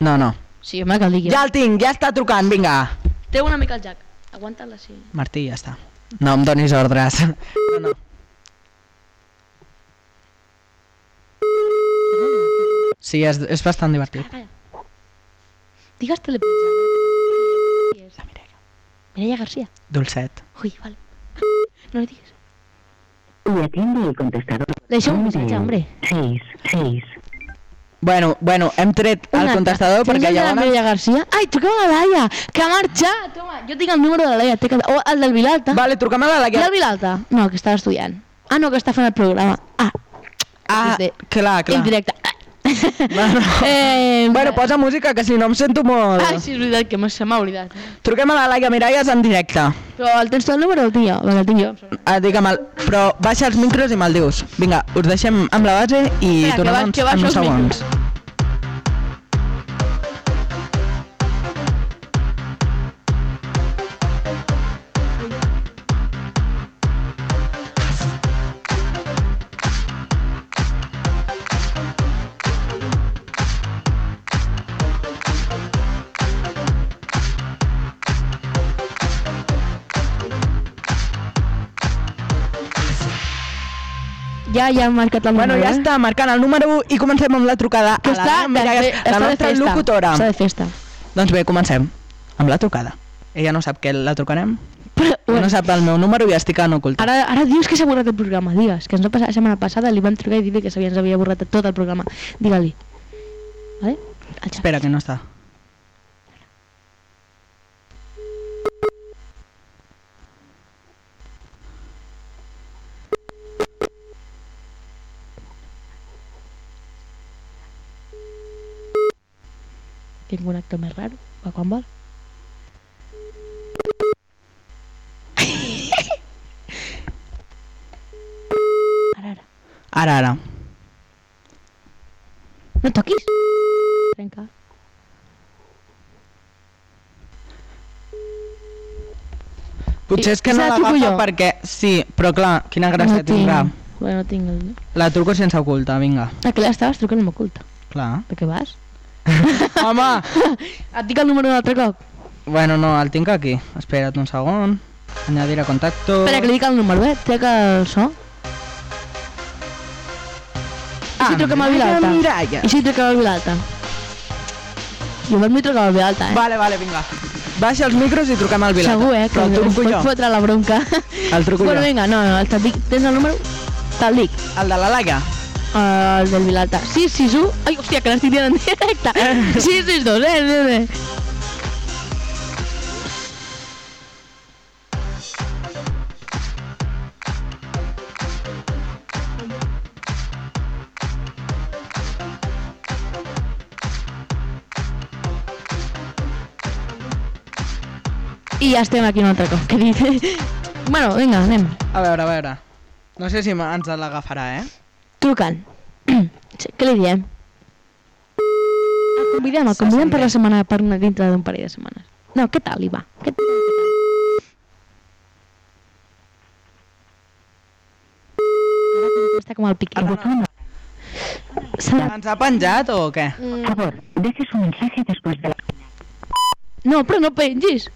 No, no. Sí, home, que el digui. Ja el tinc, ja està trucant, vinga. Té una mica el jack. Aguanta-la, sí. Martí, ja està. No em donis ordres. No, no. Sí, és, és bastant divertit. Digues telepremsa. La Mireia. Mireia García. Dolcet. Uy, vale. (laughs) No le digues. Le atiende el contestador. Le un missatge, hombre. 6, 6. Bueno, bueno, hem tret el contestador Tens perquè llavors... Mireia García? Ai, truquem a la Laia, que ha marxat. Toma, jo tinc el número de la Laia. Té que... O el del Vilalta. Vale, truquem a la Laia. I el Vilalta? No, que estava estudiant. Ah, no, que està fent el programa. Ah, Ah, clar, clar. en directe. Bueno, eh, bueno, posa música, que si no em sento molt... Ai, sí, és veritat, que se m'ha oblidat. Truquem a la Laia Miralles en directe. Però el tens tu el número o el tinc jo? Perquè el tinc jo. Ah, digue'm, el... però baixa els micros i me'l dius. Vinga, us deixem amb la base i Espera, que tornem ba- uns, que en baixo uns els segons. Ja, ja hem marcat el Bueno, número. ja eh? està, marcant el número i comencem amb la trucada Que a la està Laia de Miralles, fe- la està de festa. locutora. Està de festa. Doncs bé, comencem amb la trucada. Ella no sap que la trucarem. (laughs) No sap el meu número i estic en ocult. Ara, ara dius que s'ha borrat el programa, digues. Que ens va passar la setmana passada, li vam trucar i dir que s'havia, ens havia borrat tot el programa. Digue-li. Vale? Espera, que no està. Tinc un acte més raro. Va, quan vol? Ara, ara. No toquis. Trenca. Potser és que no la l'agafa jo? perquè... Sí, però clar, quina gràcia no tindrà. tinc... Bueno, no tinc el... La truco sense oculta, vinga. Ah, que l'estaves trucant amb oculta. Clar. De què vas? (laughs) Home! Et dic el número un altre cop. Bueno, no, el tinc aquí. Espera't un segon. Añadir a contacto. Espera, que li dic el número, eh? Trec el so. I si truquem al Vilalta? Miralla. I si truquem al Vilalta? Jo vam dir trucar al Vilalta, eh? Vale, vale, vinga. Baixa els micros i truquem al Vilalta. Segur, eh? Però el truco jo. pot fotre la bronca. El truco bueno, jo. vinga, no, no, te'l dic. Tens el número? Te'l dic. El de la Laia? Uh, el del Vilalta. 661... Ai, hòstia, que l'estic dient en directe. (laughs) 662, eh? eh, eh. I ja estem aquí un altre cop, que dit. (laughs) bueno, vinga, anem. A veure, a veure. No sé si ens l'agafarà, eh? Trucant. (clears throat) Sí, Què li diem? El convidem, el convidem per la setmana, per una dintre d'un parell de setmanes. No, què tal, Iva? Què tal? Està com el piquet. Ens ha penjat o què? Mm. Favor, deje su mensaje después de la... No, però no pengis.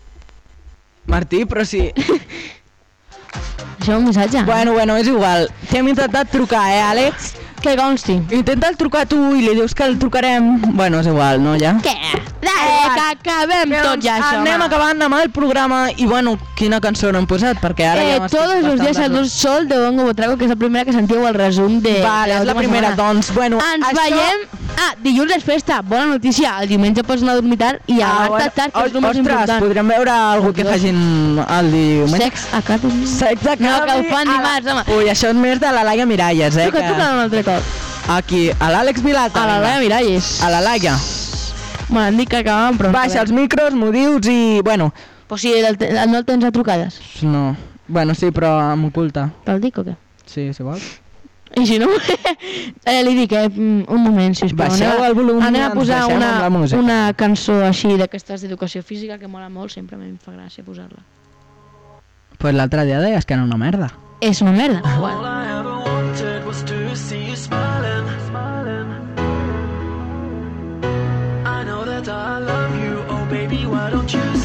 Martí, però si... (laughs) Això un missatge. Bueno, bueno, és igual. T'hem intentat trucar, eh, Àlex? Que consti. Intenta'l trucar tu i li dius que el trucarem. Bueno, és igual, no, ja? Què? Dale, que acabem tot ja això. Anem va. acabant amb el programa i, bueno, quina cançó no hem posat? Perquè ara Eh, ja m'estic todos los días al sol de Bongo Botrago, que és la primera que sentiu al resum de... Vale, és la primera, setmana. doncs, bueno, Ens això- veiem... Ah, dilluns és festa, bona notícia. El diumenge pots anar a dormir tard i a Ah, bueno, tard, que és el més Ostres, important. podríem veure algú que facin el diumenge. Sex Academy. Sex Academy. No, que el fan dimarts, home. Ui, això és més de la Laia Miralles, eh? Truca, truca un altre cop. Aquí, a l'Àlex Vilata. A la. Laia Miralles. A la Laia. Bueno, em dic que acabàvem, però... Baixa els micros, m'ho dius i, bueno... Pues sí, el, el, no el tens a trucades. No, Bueno, sí, però amb oculta. Te'l dic o què? Sí, si vols. I si no, (laughs) eh, li dic, eh, un moment, sisplau. Baixeu anem a- el volum Anem a posar una, una cançó així d'aquestes d'educació física que mola molt, sempre em fa gràcia posar-la. Pues l'altre dia deies que era una merda. És una merda, però All bueno. See you smiling, smiling. I know that I love you, oh baby, why don't you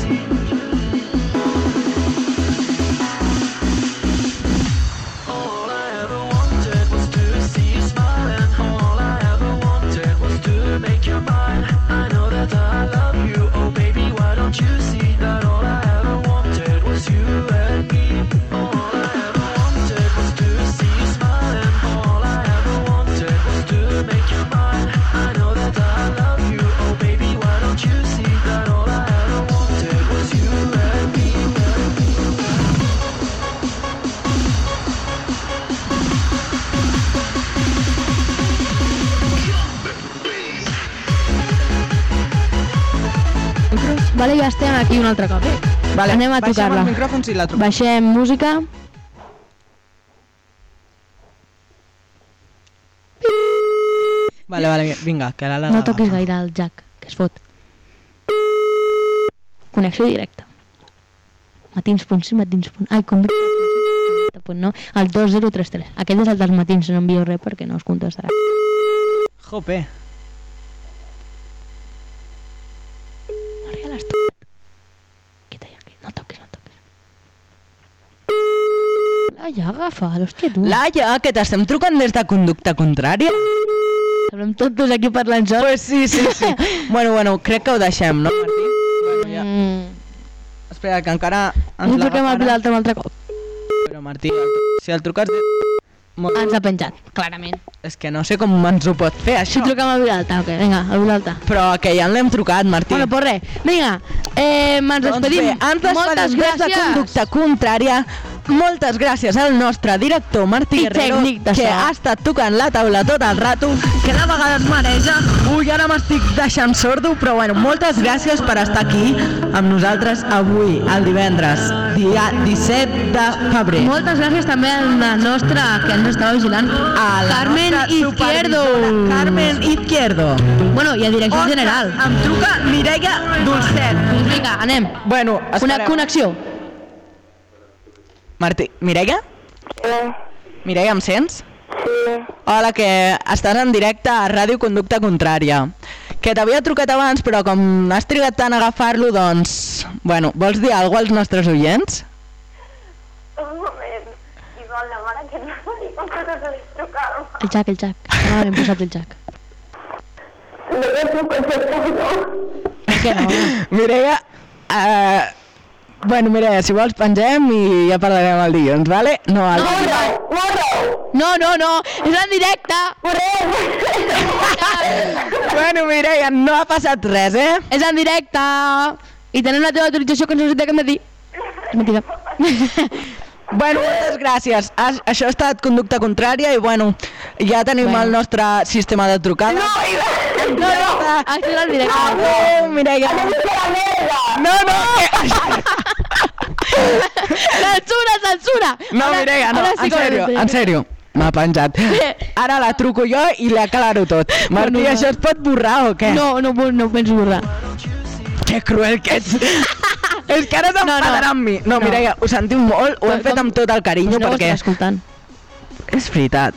Vale, ja estem aquí un altre cop, eh? Vale, Anem a baixem tocar-la. el micròfon si la truquem. Baixem música. Vale, vale, vinga, que ara la... No toquis gaire el jack, que es fot. Connexió directa. Matins punt sí, matins punt... Ai, com... No, el 2033. Aquest és el dels matins, no envio res perquè no us contestarà. Jope. No regales tu. Quita ja, que no toquis, no toquis. Laia, agafa, hòstia, tu. Laia, que t'estem trucant des de conducta contrària. Semblem tots aquí parlant sols. Pues sí, sí, sí. bueno, bueno, crec que ho deixem, no, Martí? Bueno, ja. Mm. Espera, que encara ens No truquem un altre cop. Però Martí, si el truques... Molt... Ens ha penjat, clarament. És que no sé com ens ho pot fer, Si això. truquem al Vilalta, ok, vinga, al Vilalta. Però que ja l'hem trucat, Martí. Bueno, pues res, vinga, eh, ens Doncs despedim. bé, ens despedim Moltes des de gràcies. conducta contrària. Moltes gràcies al nostre director Martí I Guerrero, tècnic de que so. ha estat tocant la taula tot el rato, que de vegades mareja. Ui, ara m'estic deixant sordo, però bueno, moltes gràcies per estar aquí amb nosaltres avui, el divendres, dia 17 de febrer. Moltes gràcies també a la nostra, que ens estava vigilant, A la Carmen Izquierdo. Carmen Izquierdo. Bueno, i a direcció Ostres, general. Em truca Mireia Dolcet. Doncs vinga, anem. Bueno, Una espereu. connexió. Martí, Mireia? Eh, Mireia, em sents? sí. Hola, que estàs en directe a Ràdio Conducta Contrària. Que t'havia trucat abans, però com has trigat tant a agafar-lo, doncs... Bueno, vols dir alguna als nostres oients? Un moment. Igual la mare que no l'he trucat. El Jack, el Jack. No, hem posat el Jack. No no. Per què no? (laughs) Mireia, eh... Bueno, Mireia, si vols pengem i ja parlarem el dilluns, vale? No, el... No, no, no, és en directe. Bueno, Mireia, no ha passat res, eh? És en directe. I tenim la teva autorització que ens ho que hem de dir. Mentida. Bueno, moltes gràcies. Has, això ha estat conducta contrària i bueno, ja tenim Bueno. el nostre sistema de trucada. No, No, no, això és en directe. Adéu, Mireia. No, no. (laughs) Censura, censura. No, Ara- Mireia, no, sí en sèrio, en sèrio. M'ha penjat. Ara la truco jo i li aclaro tot. Martí, No, no. això es pot borrar o què? No, no, no, no penso borrar. Que cruel que ets. (laughs) És que ara No, no. s'enfadarà amb mi. No, No. Mireia, ho sentim molt, ho hem fet amb tot el carinyo no perquè... escoltant. És veritat.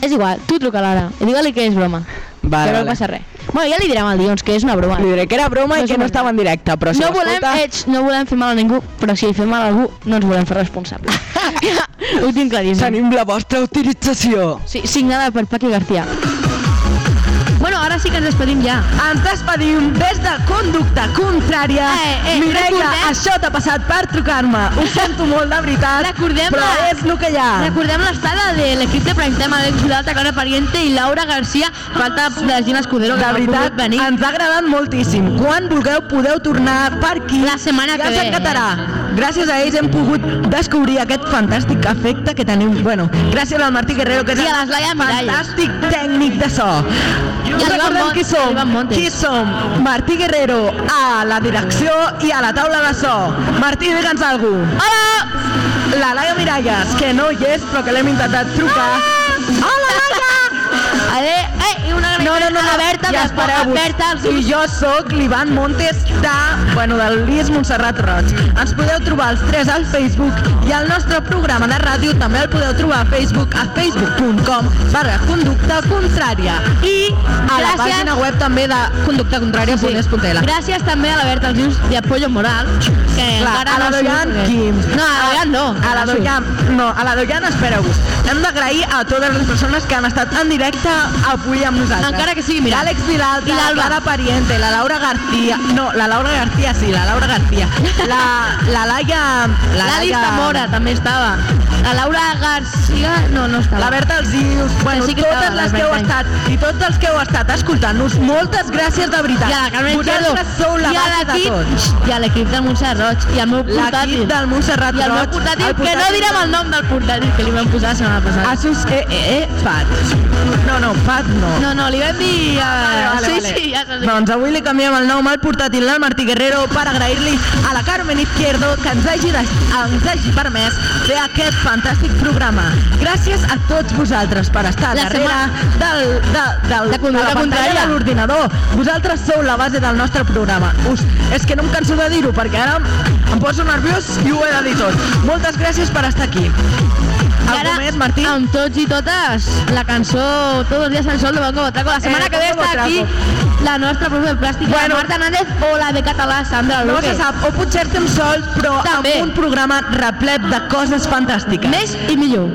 És igual, tu truca l'ara i digue-li que és broma. Vale, que no vale. passa res. Bueno, ja li direm al dilluns que és una broma. Li diré que era broma No i que no res. estava en directe, però si no volem, ets, no volem fer mal a ningú, però si fem mal a algú, no ens volem fer responsables. (laughs) ho tinc claríssim. Tenim la vostra autorització. Sí, signada per Paqui García. Bueno, ara sí que ens despedim ja. Ens despedim des de conducta contrària. Eh, eh, Mireia, recordem- això t'ha passat per trucar-me. Ho sento molt, de veritat. Recordem però la- és el que hi ha. Recordem l'estada de l'equip de Primetime, Alex Vidalta, Clara Pariente i Laura Garcia. Falta la Gina Escudero, que De no veritat, pogut venir. ens ha agradat moltíssim. Quan vulgueu podeu tornar per aquí. La setmana ja que ve, s'encatarà. Gràcies a ells hem pogut descobrir aquest fantàstic efecte que tenim. Bueno, gràcies al Martí Guerrero, que és I a el fantàstic tècnic de so. Ivan Recordem qui som. Qui som? Martí Guerrero a la direcció i a la taula de so. Martí, digue'ns cosa. Hola! La Laia Miralles, que no hi és, però que l'hem intentat trucar. Hola, Laia! Ale, (laughs) eh, i una No, no, no, a no. la Berta, ja espereu a Berta, els I jo sóc l'Ivan Montes de, bueno, del l'IES Montserrat Roig. Ens podeu trobar els tres al Facebook i el nostre programa de ràdio també el podeu trobar a Facebook a facebook.com barra conducta contrària i a la Gràcies. pàgina web també de conductacontrària.es.tl Gràcies també a la Berta els dius de Apoyo Moral, que Clar, encara a la no Doyan, surt, qui? No, a la Doyan no. A la. Doyan, no, a la Doyan espereu-vos. Hem d'agrair a totes les persones que han estat en directe avui amb nosaltres. Encara que sigui, mira. L'Àlex Vilalta, I la. Clara Pariente, la Laura García... No, la Laura García sí, la Laura García. La, la Laia... La L'Alice Laia- Zamora també estava. La Laura Garcia, no, no estava. La Berta Alzius, bueno, sí que totes estava, les que heu estat i tots els que heu estat escoltant-nos, moltes gràcies de veritat. I a la Carmen. Vosaltres sou la I a base de. I a l'equip del Montserrat Roig. I al meu portàtil. L'equip del Montserrat I el meu Roig, portàtil, el que no portàtil direm el nom del portàtil que li vam posar la setmana passada. Asus eh, eh, eh, Fat. No, no, Fat no. No, no, li dir... Uh... Vale, vale, sí, vale. sí, ja dit. Doncs avui li canviem el nom al portàtil del Martí Guerrero per agrair-li a la Carmen Izquierdo que ens hagi, de, ens hagi permès fer aquest fantàstic programa. Gràcies a tots vosaltres per estar La darrere del, de, del, De conducta la pantalla de l'ordinador. Vosaltres sou la base del nostre programa. Us, és que no em canso de dir-ho perquè ara em poso nerviós i ho he de dir tot. Moltes gràcies per estar aquí. I ara, més, Martí? amb tots i totes, la cançó Todos los días al sol de Bongo Botraco. La setmana Eh, que ve està aquí la nostra profe de plàstica, Bueno. la Marta Hernández, o la de català, Sandra No Luque. se sap, o potser estem sols, però També. amb un programa replet de coses fantàstiques. Més i millor,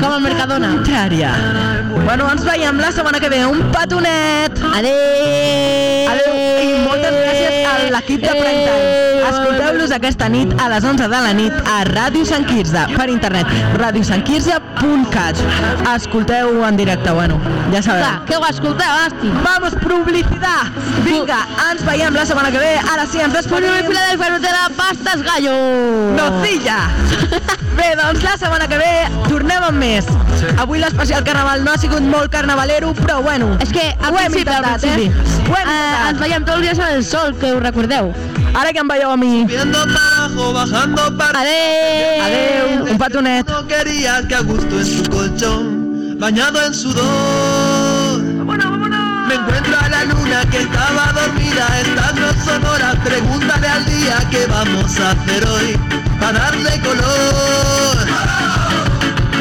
com el Mercadona. Contrària. Bueno, ens veiem la setmana que ve. Un petonet! Adéu! Adéu! I moltes gràcies a l'equip de Prime. Escolteu-los aquesta nit a les 11 de la nit a Ràdio Sant Quirze, per internet, radiosanquirze.cat. Escolteu en directe, bueno, ja sabeu. Clar, que ho escolteu, hosti. Vamos, publicitat! Vinga, ens veiem la setmana que ve. Ara sí, ens despedim. i Filadelfia Nutella, pastas gallo! Nocilla! (laughs) Bé, doncs la setmana que ve tornem amb més. Avui l'especial carnaval no ha sigut molt carnavalero, però bueno, És que al ho hem principi, al intentat, principi, eh? Ho hem eh, ens intentat. veiem tots els dies al sol, que ho recordeu. Ara que em veieu a mi. Subiendo para abajo, bajando para un petonet. No querías que a gusto en su colchón, bañado en sudor. Me encuentro a la luna que estaba dormida, estas no son horas, pregúntale al día qué vamos a hacer hoy, para darle color.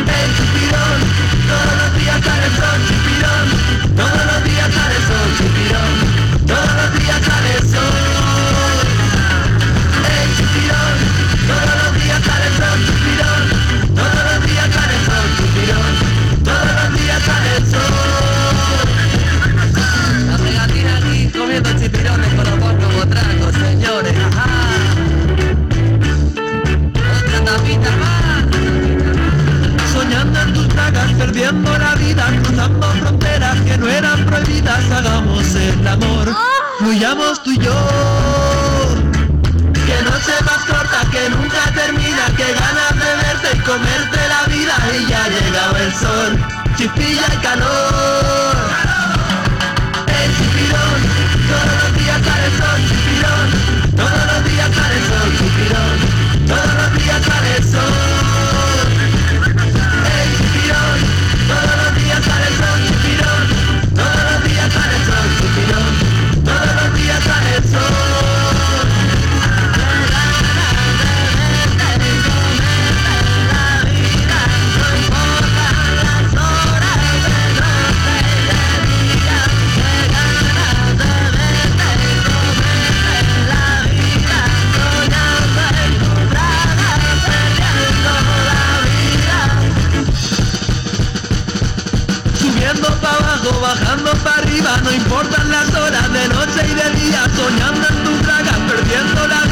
El chipirón, todos los días sale el sol, chipirón, todos los días sale el sol, chipirón, hagamos el amor, fluyamos tú y yo. Que noche más corta, que nunca termina, que ganas de verte y comerte la vida y ya ha llegado el sol, chispilla y calor. El chipirón, todos los días sale el sol, chipirón, todos los no importan las horas de noche y de día, soñando en tu traga, perdiendo la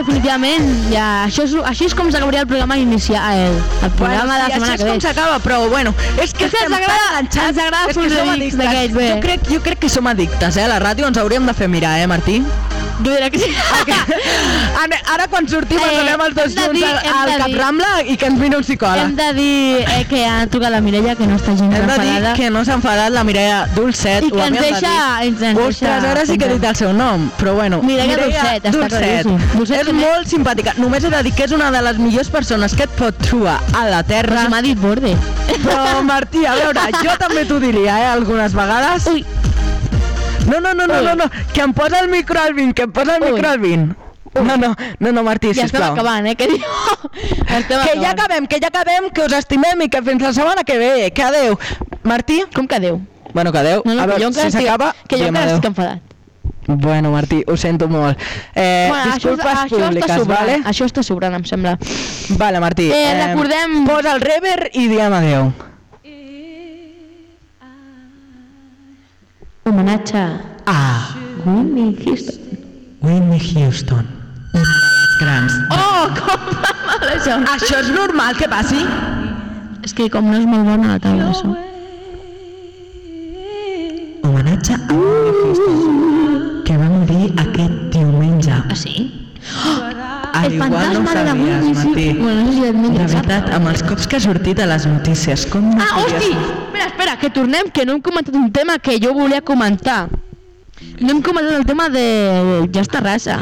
definitivament. Ja, això és, així és com s'acabaria el programa inicial, el, el programa de la setmana així que és ve. com s'acaba, però bueno, és que És que estem agrada- tan enganxats, ens agrada és fer uns addictes. d'aquests, bé. Jo crec, jo crec que som addictes, eh? A la ràdio ens hauríem de fer mirar, eh, Martí? Jo diré que sí. Ara, ara quan sortim ens Eh, anem els dos junts dir- al, al de dir- Caprambla i que ens vini un psicòleg. Hem de dir eh, que ha trucat la Mireia, que no està gens Hem de dir enfadada. que no s'ha enfadat la Mireia Dulcet, I que ens deixa- dir. ens- ens Ostres, ara sí que he dit el seu nom, però bueno. Mireia Dulcet, està claríssim. Dulcet és molt simpàtica. Només he de dir que és una de les millors persones que et pot trobar a la Terra. Però si m'ha dit borde. Però, Martí, a veure, jo també t'ho diria, eh, algunes vegades. Ui. No, no, no, no, no, no, que em posa el micro al 20, que em posa el micro al 20. No, no, no, no, Martí, Ja estem sisplau. acabant, eh? Què diu? (laughs) estem Que ja acabant. acabem, que ja acabem, que us estimem i que fins la setmana que ve. Que adeu. Martí? Com que adeu? Bueno, que adeu. No, no, a que veure, encara si estic- s'acaba, que jo diem encara adeu. estic enfadat. Bueno, Martí, ho sento molt. Eh, Bueno, això, disculpes això està públiques, sobrant, vale? això està sobrant, em sembla. Vale, Martí. Eh, recordem- Posa el rever i diem adeu. Homenatge a Whitney Houston. Whitney Houston, una de les grans. Oh, com va mal això. Això és normal que passi? És que com no és molt bona la taula, això. Homenatge a Whitney Houston, que va morir aquest diumenge. Ah, sí? El igual no ho fantasma de la sabies. Martí. Bueno, no sé si et De veritat, amb els cops que ha sortit a les notícies, com no Ah, hosti! Espera, espera, que tornem, que no hem comentat un tema que jo volia comentar. No hem comentat el tema de està raça.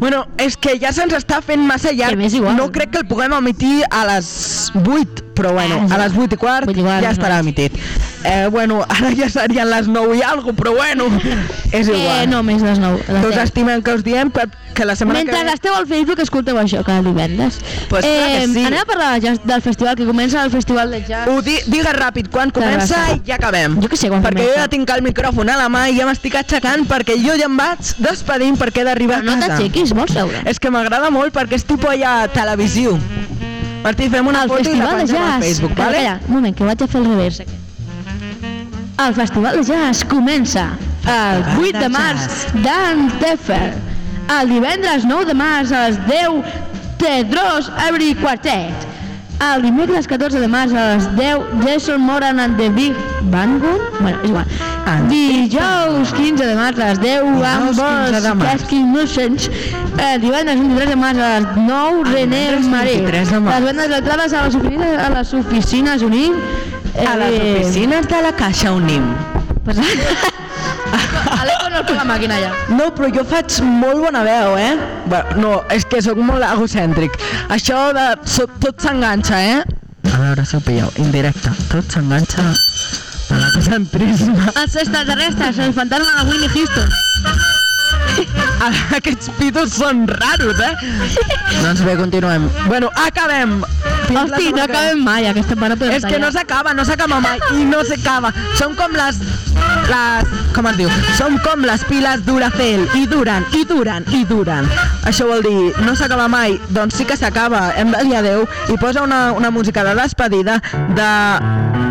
Bueno, és que ja se'ns està fent massa llarg. m'és igual. No crec que el puguem emitir a les 8, però bueno, Ah, a les 8 i quart vuit i quart, ja estarà emitit. Eh, bueno, (laughs) ara ja serien les 9 i alguna però bueno, (laughs) és igual. Eh, no, més les 9. Que us estimem, que us diem que, que la setmana Mentre que ve... esteu al Facebook, escolteu això cada divendres. Pues que sí. Anem a parlar de jazz, del festival, que comença el festival de jazz. Ho di, digues ràpid, quan comença Terrassa. i ja acabem. Jo que sé quan perquè jo comença. ja tinc el micròfon a la mà i ja m'estic aixecant perquè jo ja em vaig despedint perquè he d'arribar a Però no casa. t'aixequis, vols seure? És que m'agrada molt perquè és tipus allà televisiu. Martí, fem una i la festival de al jazz. Facebook, vale? calla, un moment, que vaig a fer el revers. El festival de jazz comença el 8 de març d'Ann Teffer. El divendres 9 de març a les 10 Tedros Every Quartet. El dimecres 14 de març a les 10 Jason Moran and the Big Band Bueno, és igual. Dijous 15 de març a les 10 amb 15 de març. Casky Nuisance. Eh, divendres 23 de març a les 9 René divendres Marí. 23 de març. Les vendes d'entrades a les oficines, a les oficines Unim. A les Eh, oficines de la Caixa Unim. Pues, (laughs) Aleco no és la màquina ja. No, però jo faig molt bona veu, eh? Bueno, no, és que sóc molt egocèntric. Això de... So, tot s'enganxa, eh? A veure si ho pilleu. Indirecte. Tot s'enganxa a l'egocentrisme. Els extraterrestres, el fantasma de Winnie Houston. (laughs) Aquests pitos són raros, eh? doncs bé, continuem. Bueno, acabem. Fins Hosti, no que acabem mai, aquesta part no podem És que no s'acaba, no s'acaba mai i no s'acaba. Som com les, les... com es diu? Som com les piles Duracell i duren, i duren, i duren. Això vol dir, no s'acaba mai. Doncs sí que s'acaba, hem de dir adeu i posa una, una música de despedida de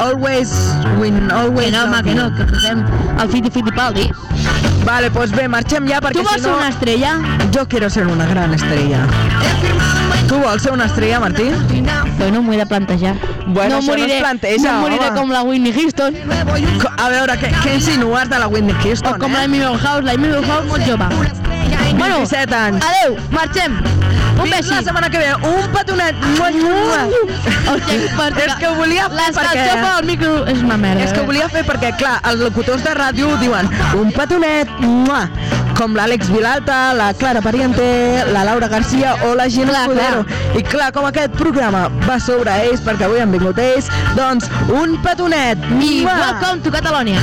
Always Win, Always Que no, home, que no, que posem el Fiti Fiti Paldi. Vale, pues bé, marxem ja perquè Tu vols si ser no... una estrella? Jo quiero ser una gran estrella. Tu vols ser una estrella, Martí? Bueno, m'ho he de plantejar. Bueno, no això no es moriré, planteja, no moriré home. com la Whitney Houston. A veure, què, què insinues de la Whitney Houston, O com eh? la Amy House, la Amy House molt jove. Bueno, 27 anys. adeu, marxem. Un Fins besi. la setmana que ve. Un petonet. Mua, mua. Hòstia, perquè És (laughs) que ho volia fer perquè... L'escalxofa al micro és una merda. És que ho volia fer perquè, clar, els locutors de ràdio diuen un petonet, mua, com l'Àlex Vilalta, la Clara Pariente, la Laura Garcia o la Gina Clar, Escudero. I clar, com aquest programa va sobre ells, perquè avui han vingut ells, doncs un petonet. I mua. welcome to Catalonia.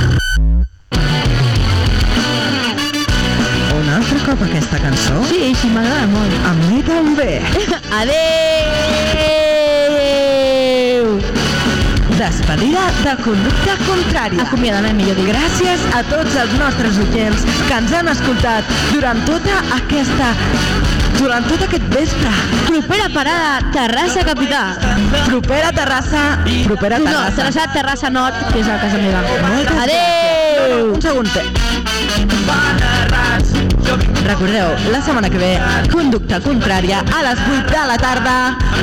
Sap aquesta cançó? Sí, sí, m'agrada molt. A mi també. Adeu! Despedida de conducta contrària. Acomiadament, millor dir. Gràcies a tots els nostres oients que ens han escoltat durant tota aquesta... durant tot aquest vespre. Propera parada, Terrassa Capità. Propera Terrassa... Propera No, Terrassa. Terrassa, Terrassa Nord, que és a casa meva. Moltes Adeu! Un segon. Recordeu, la setmana que ve, conducta contrària a les 8 de la tarda,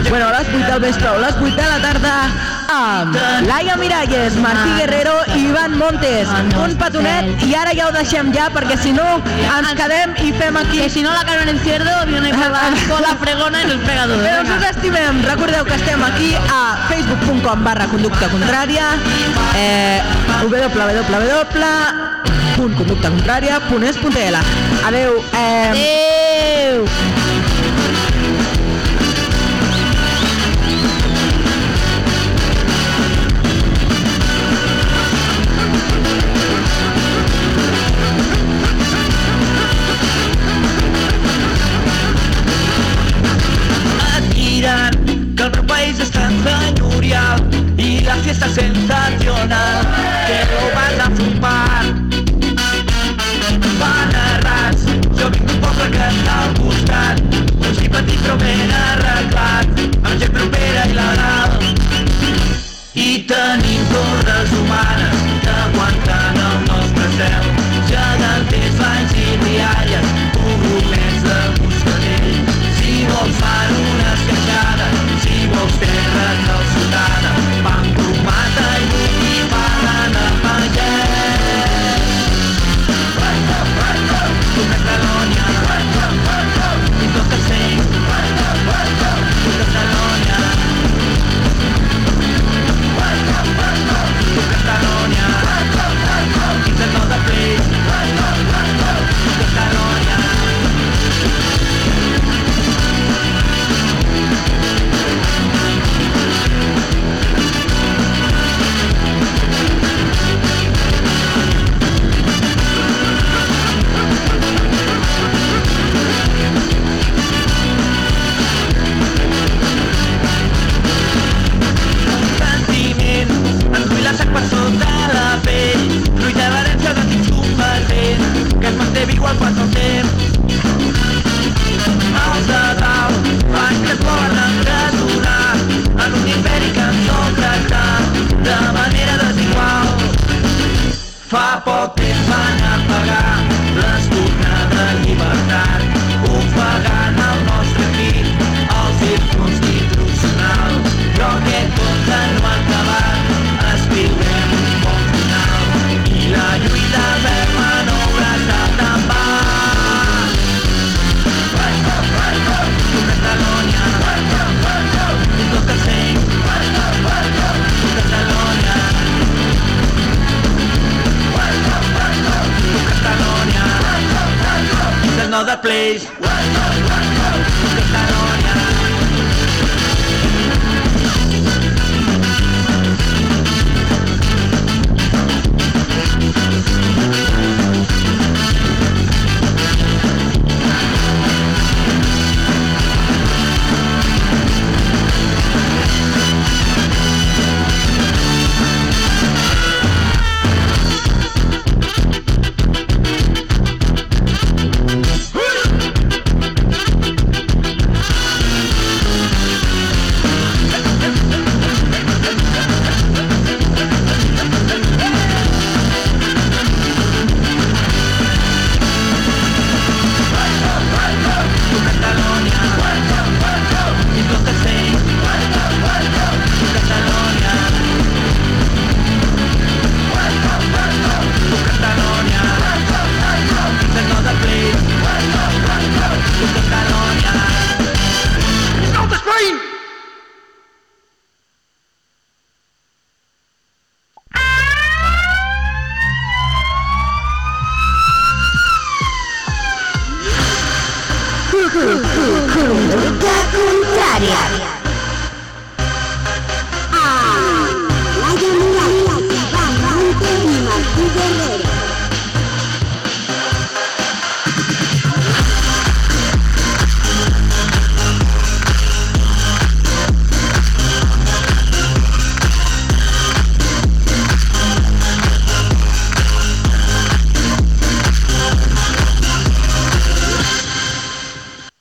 bueno, a les 8 del vespre a les 8 de la tarda, amb Laia Miralles, Martí Guerrero i Ivan Montes. Un petonet i ara ja ho deixem ja perquè si no ens quedem i fem aquí... Que si no la Carmen Izquierdo viene con la, (laughs) fregona i nos pega dos. Però us estimem. Recordeu que estem aquí a facebook.com barra conducta contrària eh, www.conductacontrària.es.l Adeu. Eh... Adeu. Senyorial i la fiesta sensacional que lo van a flipar van errats jo vinc d'un poble que està al costat un sí petit però ben arreglat amb gent propera i legal i tenim